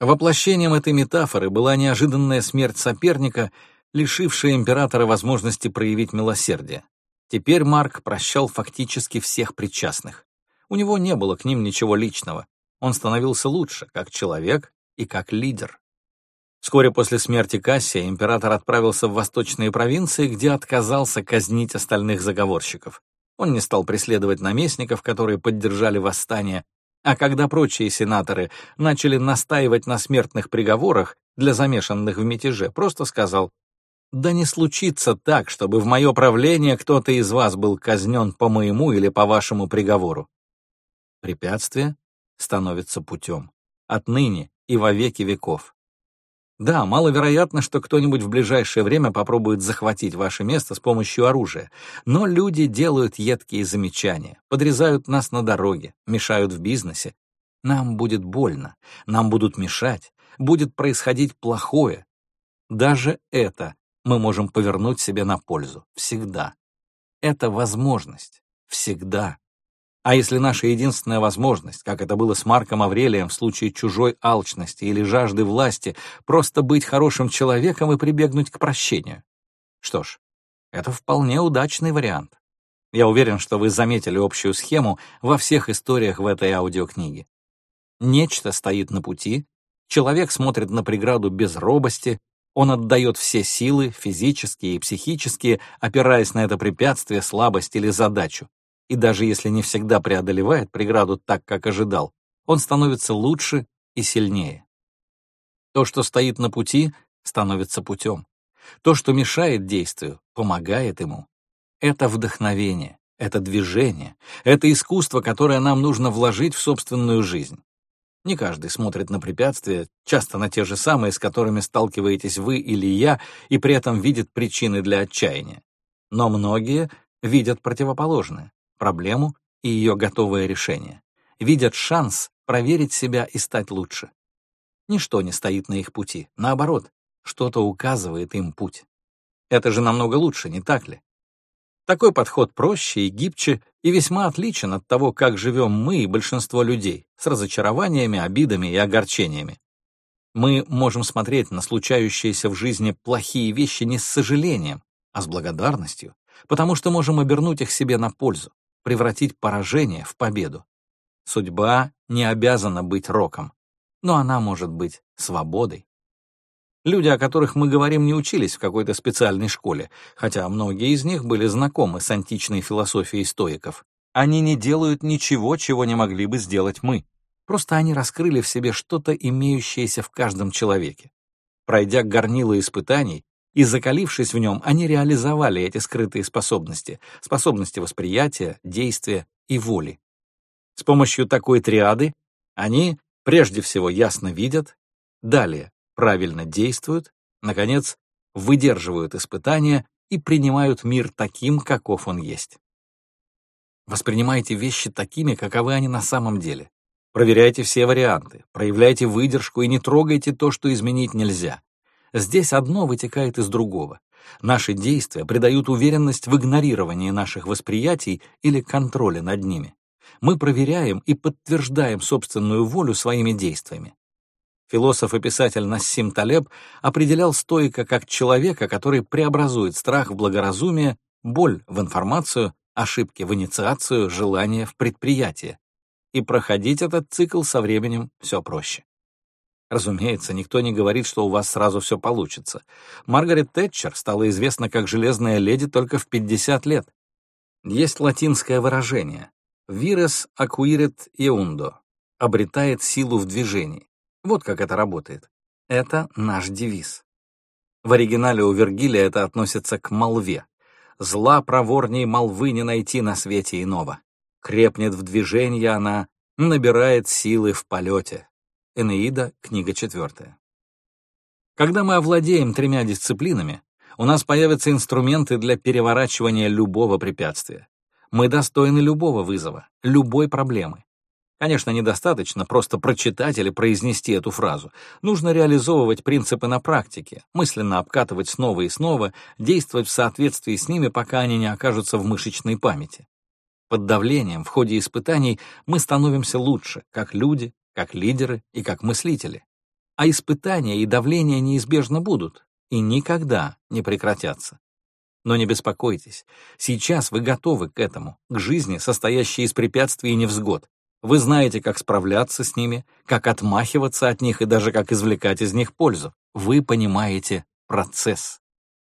Воплощением этой метафоры была неожиданная смерть соперника, лишившая императора возможности проявить милосердие. Теперь Марк прощал фактически всех причастных. У него не было к ним ничего личного. Он становился лучше, как человек и как лидер. Вскоре после смерти Кассия император отправился в восточные провинции, где отказался казнить остальных заговорщиков. Он не стал преследовать наместников, которые поддержали восстание, а когда прочие сенаторы начали настаивать на смертных приговорах для замешанных в мятеже, просто сказал, «Да не случится так, чтобы в мое правление кто-то из вас был казнен по моему или по вашему приговору». Препятствие становится путем. Отныне и во веки веков. Да, маловероятно, что кто-нибудь в ближайшее время попробует захватить ваше место с помощью оружия, но люди делают едкие замечания, подрезают нас на дороге, мешают в бизнесе. Нам будет больно, нам будут мешать, будет происходить плохое. Даже это мы можем повернуть себе на пользу. Всегда. Это возможность. Всегда. А если наша единственная возможность, как это было с Марком Аврелием в случае чужой алчности или жажды власти, просто быть хорошим человеком и прибегнуть к прощению? Что ж, это вполне удачный вариант. Я уверен, что вы заметили общую схему во всех историях в этой аудиокниге. Нечто стоит на пути, человек смотрит на преграду без робости, он отдает все силы, физические и психические, опираясь на это препятствие, слабость или задачу и даже если не всегда преодолевает преграду так, как ожидал, он становится лучше и сильнее. То, что стоит на пути, становится путем. То, что мешает действию, помогает ему. Это вдохновение, это движение, это искусство, которое нам нужно вложить в собственную жизнь. Не каждый смотрит на препятствия, часто на те же самые, с которыми сталкиваетесь вы или я, и при этом видит причины для отчаяния. Но многие видят противоположное проблему и ее готовое решение, видят шанс проверить себя и стать лучше. Ничто не стоит на их пути, наоборот, что-то указывает им путь. Это же намного лучше, не так ли? Такой подход проще и гибче и весьма отличен от того, как живем мы и большинство людей, с разочарованиями, обидами и огорчениями. Мы можем смотреть на случающиеся в жизни плохие вещи не с сожалением, а с благодарностью, потому что можем обернуть их себе на пользу превратить поражение в победу. Судьба не обязана быть роком, но она может быть свободой. Люди, о которых мы говорим, не учились в какой-то специальной школе, хотя многие из них были знакомы с античной философией стоиков. Они не делают ничего, чего не могли бы сделать мы. Просто они раскрыли в себе что-то, имеющееся в каждом человеке. Пройдя горнило испытаний, и закалившись в нем, они реализовали эти скрытые способности, способности восприятия, действия и воли. С помощью такой триады они прежде всего ясно видят, далее правильно действуют, наконец, выдерживают испытания и принимают мир таким, каков он есть. Воспринимайте вещи такими, каковы они на самом деле. Проверяйте все варианты, проявляйте выдержку и не трогайте то, что изменить нельзя. Здесь одно вытекает из другого. Наши действия придают уверенность в игнорировании наших восприятий или контроле над ними. Мы проверяем и подтверждаем собственную волю своими действиями. Философ и писатель Нассим Талеб определял стоика как человека, который преобразует страх в благоразумие, боль в информацию, ошибки в инициацию, желание в предприятие. И проходить этот цикл со временем все проще. Разумеется, никто не говорит, что у вас сразу все получится. Маргарет Тэтчер стала известна как «железная леди» только в 50 лет. Есть латинское выражение «vires acquiret eundo» — обретает силу в движении. Вот как это работает. Это наш девиз. В оригинале у Вергилия это относится к молве. «Зла проворней молвы не найти на свете иного. Крепнет в движении она, набирает силы в полете». Энеида, книга 4. Когда мы овладеем тремя дисциплинами, у нас появятся инструменты для переворачивания любого препятствия. Мы достойны любого вызова, любой проблемы. Конечно, недостаточно просто прочитать или произнести эту фразу. Нужно реализовывать принципы на практике, мысленно обкатывать снова и снова, действовать в соответствии с ними, пока они не окажутся в мышечной памяти. Под давлением в ходе испытаний мы становимся лучше, как люди, как лидеры и как мыслители. А испытания и давления неизбежно будут и никогда не прекратятся. Но не беспокойтесь, сейчас вы готовы к этому, к жизни, состоящей из препятствий и невзгод. Вы знаете, как справляться с ними, как отмахиваться от них и даже как извлекать из них пользу. Вы понимаете процесс.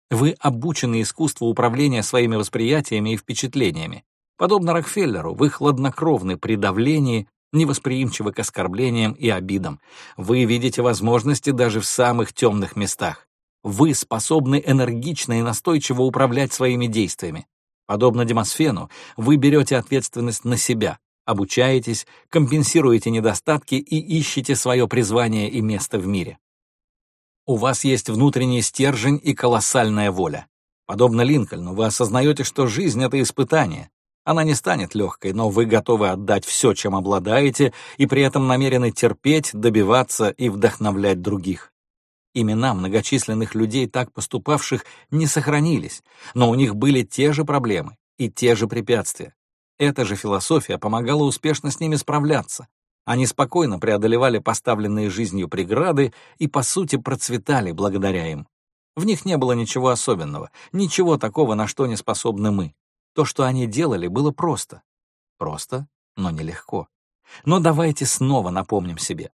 Вы обучены искусству управления своими восприятиями и впечатлениями. Подобно Рокфеллеру, вы хладнокровны при давлении, невосприимчивы к оскорблениям и обидам. Вы видите возможности даже в самых темных местах. Вы способны энергично и настойчиво управлять своими действиями. Подобно Демосфену, вы берете ответственность на себя, обучаетесь, компенсируете недостатки и ищете свое призвание и место в мире. У вас есть внутренний стержень и колоссальная воля. Подобно Линкольну, вы осознаете, что жизнь — это испытание. Она не станет легкой, но вы готовы отдать все, чем обладаете, и при этом намерены терпеть, добиваться и вдохновлять других. Имена многочисленных людей, так поступавших, не сохранились, но у них были те же проблемы и те же препятствия. Эта же философия помогала успешно с ними справляться. Они спокойно преодолевали поставленные жизнью преграды и, по сути, процветали благодаря им. В них не было ничего особенного, ничего такого, на что не способны мы. То, что они делали, было просто. Просто, но нелегко. Но давайте снова напомним себе.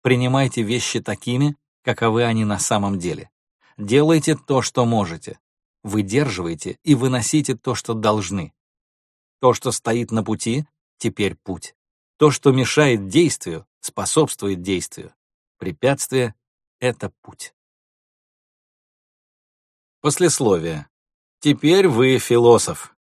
Принимайте вещи такими, каковы они на самом деле. Делайте то, что можете. Выдерживайте и выносите то, что должны. То, что стоит на пути, теперь путь. То, что мешает действию, способствует действию. Препятствие — это путь. Послесловие. Теперь вы философ.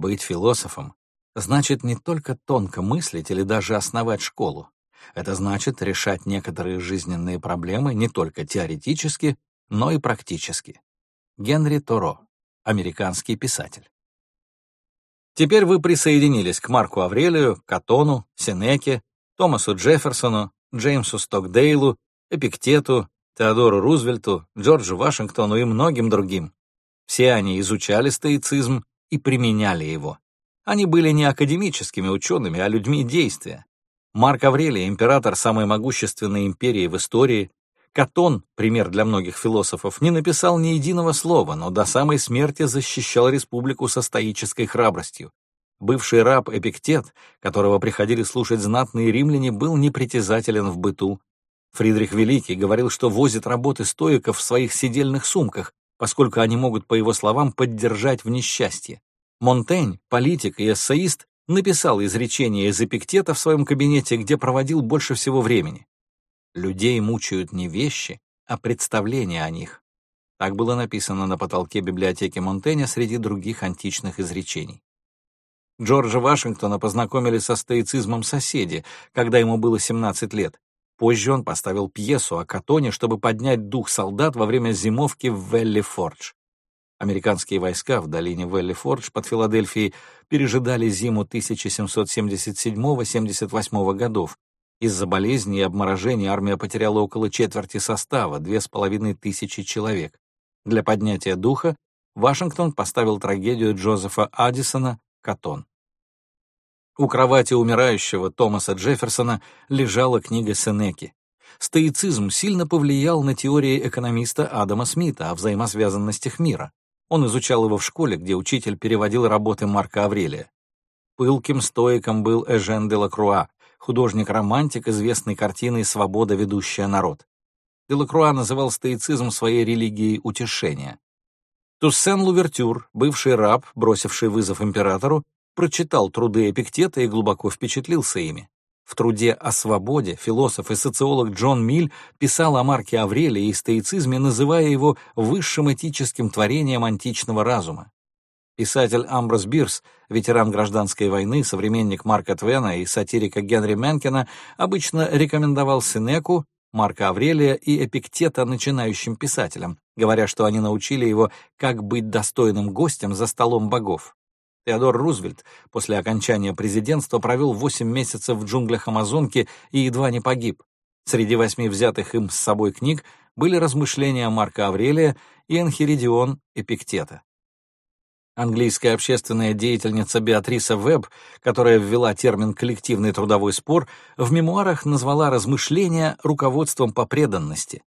Быть философом значит не только тонко мыслить или даже основать школу. Это значит решать некоторые жизненные проблемы не только теоретически, но и практически. Генри Торо, американский писатель. Теперь вы присоединились к Марку Аврелию, Катону, Сенеке, Томасу Джефферсону, Джеймсу Стокдейлу, Эпиктету, Теодору Рузвельту, Джорджу Вашингтону и многим другим. Все они изучали стоицизм и применяли его. Они были не академическими учеными, а людьми действия. Марк Аврелий, император самой могущественной империи в истории, Катон, пример для многих философов, не написал ни единого слова, но до самой смерти защищал республику со стоической храбростью. Бывший раб Эпиктет, которого приходили слушать знатные римляне, был непритязателен в быту. Фридрих Великий говорил, что возит работы стоиков в своих сидельных сумках, поскольку они могут, по его словам, поддержать в несчастье. Монтень, политик и эссеист, написал изречение из Эпиктета в своем кабинете, где проводил больше всего времени. «Людей мучают не вещи, а представления о них». Так было написано на потолке библиотеки Монтэня среди других античных изречений. Джорджа Вашингтона познакомили со стоицизмом соседи, когда ему было 17 лет. Позже он поставил пьесу о Катоне, чтобы поднять дух солдат во время зимовки в Велли-Фордж. Американские войска в долине Велли-Фордж под Филадельфией пережидали зиму 1777-78 годов. Из-за болезней и обморожений армия потеряла около четверти состава, две с половиной тысячи человек. Для поднятия духа Вашингтон поставил трагедию Джозефа Аддисона «Катон». У кровати умирающего Томаса Джефферсона лежала книга Сенеки. Стоицизм сильно повлиял на теории экономиста Адама Смита о взаимосвязанностях мира. Он изучал его в школе, где учитель переводил работы Марка Аврелия. Пылким стоиком был Эжен де Лакруа, художник-романтик, известной картиной «Свобода, ведущая народ». Делакруа называл стоицизм своей религией утешения. Туссен Лувертюр, бывший раб, бросивший вызов императору, прочитал труды Эпиктета и глубоко впечатлился ими. В труде о свободе философ и социолог Джон Миль писал о Марке Аврелии и стоицизме, называя его высшим этическим творением античного разума. Писатель Амброс Бирс, ветеран гражданской войны, современник Марка Твена и сатирика Генри Менкена, обычно рекомендовал Сенеку, Марка Аврелия и Эпиктета начинающим писателям, говоря, что они научили его, как быть достойным гостем за столом богов. Теодор Рузвельт после окончания президентства провел 8 месяцев в джунглях Амазонки и едва не погиб. Среди восьми взятых им с собой книг были размышления Марка Аврелия и Энхиридион Эпиктета. Английская общественная деятельница Беатриса Вебб, которая ввела термин «коллективный трудовой спор», в мемуарах назвала размышления руководством по преданности.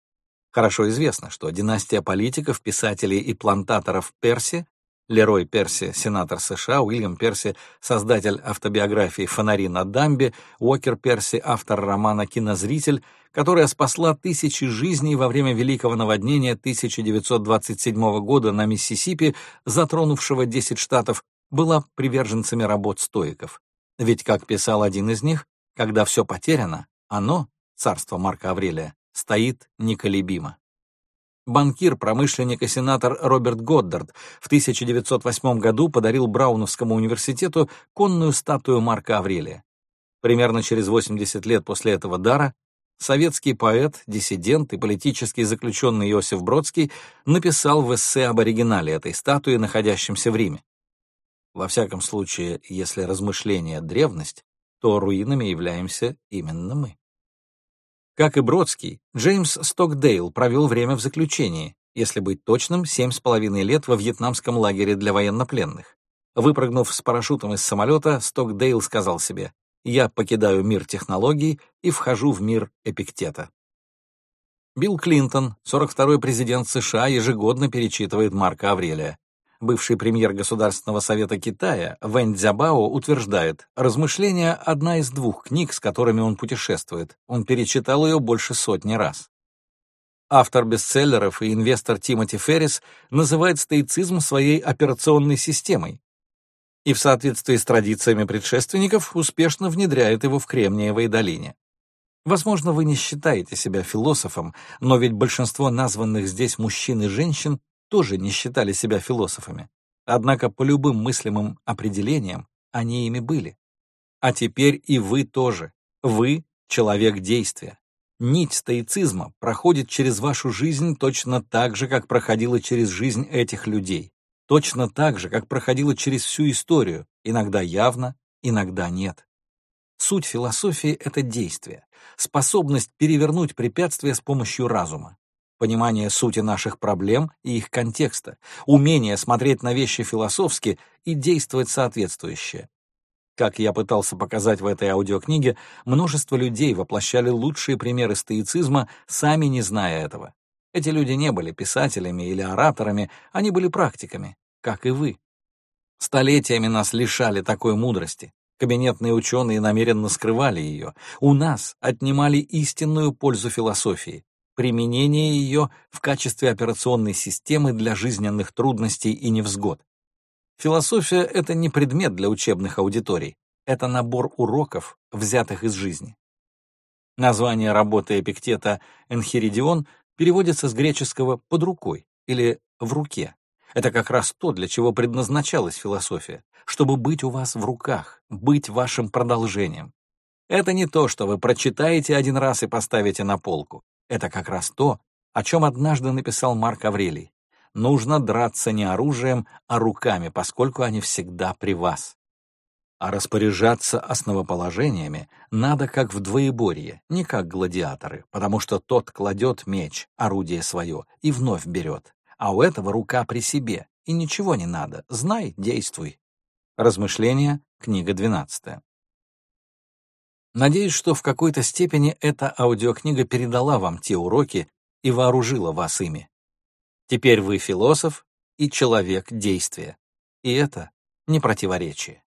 Хорошо известно, что династия политиков, писателей и плантаторов Перси Лерой Перси, сенатор США, Уильям Перси, создатель автобиографии «Фонари на дамбе», Уокер Перси, автор романа «Кинозритель», которая спасла тысячи жизней во время Великого наводнения 1927 года на Миссисипи, затронувшего 10 штатов, была приверженцами работ стоиков. Ведь, как писал один из них, когда все потеряно, оно, царство Марка Аврелия, стоит неколебимо. Банкир, промышленник и сенатор Роберт Годдард в 1908 году подарил Брауновскому университету конную статую Марка Аврелия. Примерно через 80 лет после этого дара советский поэт, диссидент и политический заключенный Иосиф Бродский написал в эссе об оригинале этой статуи, находящемся в Риме. Во всяком случае, если размышление — древность, то руинами являемся именно мы. Как и Бродский, Джеймс Стокдейл провел время в заключении, если быть точным, семь с половиной лет во вьетнамском лагере для военнопленных. Выпрыгнув с парашютом из самолета, Стокдейл сказал себе «Я покидаю мир технологий и вхожу в мир Эпиктета». Билл Клинтон, 42-й президент США, ежегодно перечитывает Марка Аврелия бывший премьер Государственного совета Китая Вэнь Цзябао утверждает, «Размышления — одна из двух книг, с которыми он путешествует. Он перечитал ее больше сотни раз». Автор бестселлеров и инвестор Тимоти Феррис называет стоицизм своей операционной системой и в соответствии с традициями предшественников успешно внедряет его в Кремниевой долине. Возможно, вы не считаете себя философом, но ведь большинство названных здесь мужчин и женщин тоже не считали себя философами. Однако по любым мыслимым определениям они ими были. А теперь и вы тоже. Вы — человек действия. Нить стоицизма проходит через вашу жизнь точно так же, как проходила через жизнь этих людей. Точно так же, как проходила через всю историю, иногда явно, иногда нет. Суть философии — это действие, способность перевернуть препятствия с помощью разума понимание сути наших проблем и их контекста, умение смотреть на вещи философски и действовать соответствующе. Как я пытался показать в этой аудиокниге, множество людей воплощали лучшие примеры стоицизма, сами не зная этого. Эти люди не были писателями или ораторами, они были практиками, как и вы. Столетиями нас лишали такой мудрости. Кабинетные ученые намеренно скрывали ее. У нас отнимали истинную пользу философии применение ее в качестве операционной системы для жизненных трудностей и невзгод. Философия — это не предмет для учебных аудиторий, это набор уроков, взятых из жизни. Название работы Эпиктета «Энхиридион» переводится с греческого «под рукой» или «в руке». Это как раз то, для чего предназначалась философия, чтобы быть у вас в руках, быть вашим продолжением. Это не то, что вы прочитаете один раз и поставите на полку. Это как раз то, о чем однажды написал Марк Аврелий. Нужно драться не оружием, а руками, поскольку они всегда при вас. А распоряжаться основоположениями надо как в двоеборье, не как гладиаторы, потому что тот кладет меч, орудие свое, и вновь берет, а у этого рука при себе, и ничего не надо, знай, действуй. Размышления, книга 12. Надеюсь, что в какой-то степени эта аудиокнига передала вам те уроки и вооружила вас ими. Теперь вы философ и человек действия. И это не противоречие.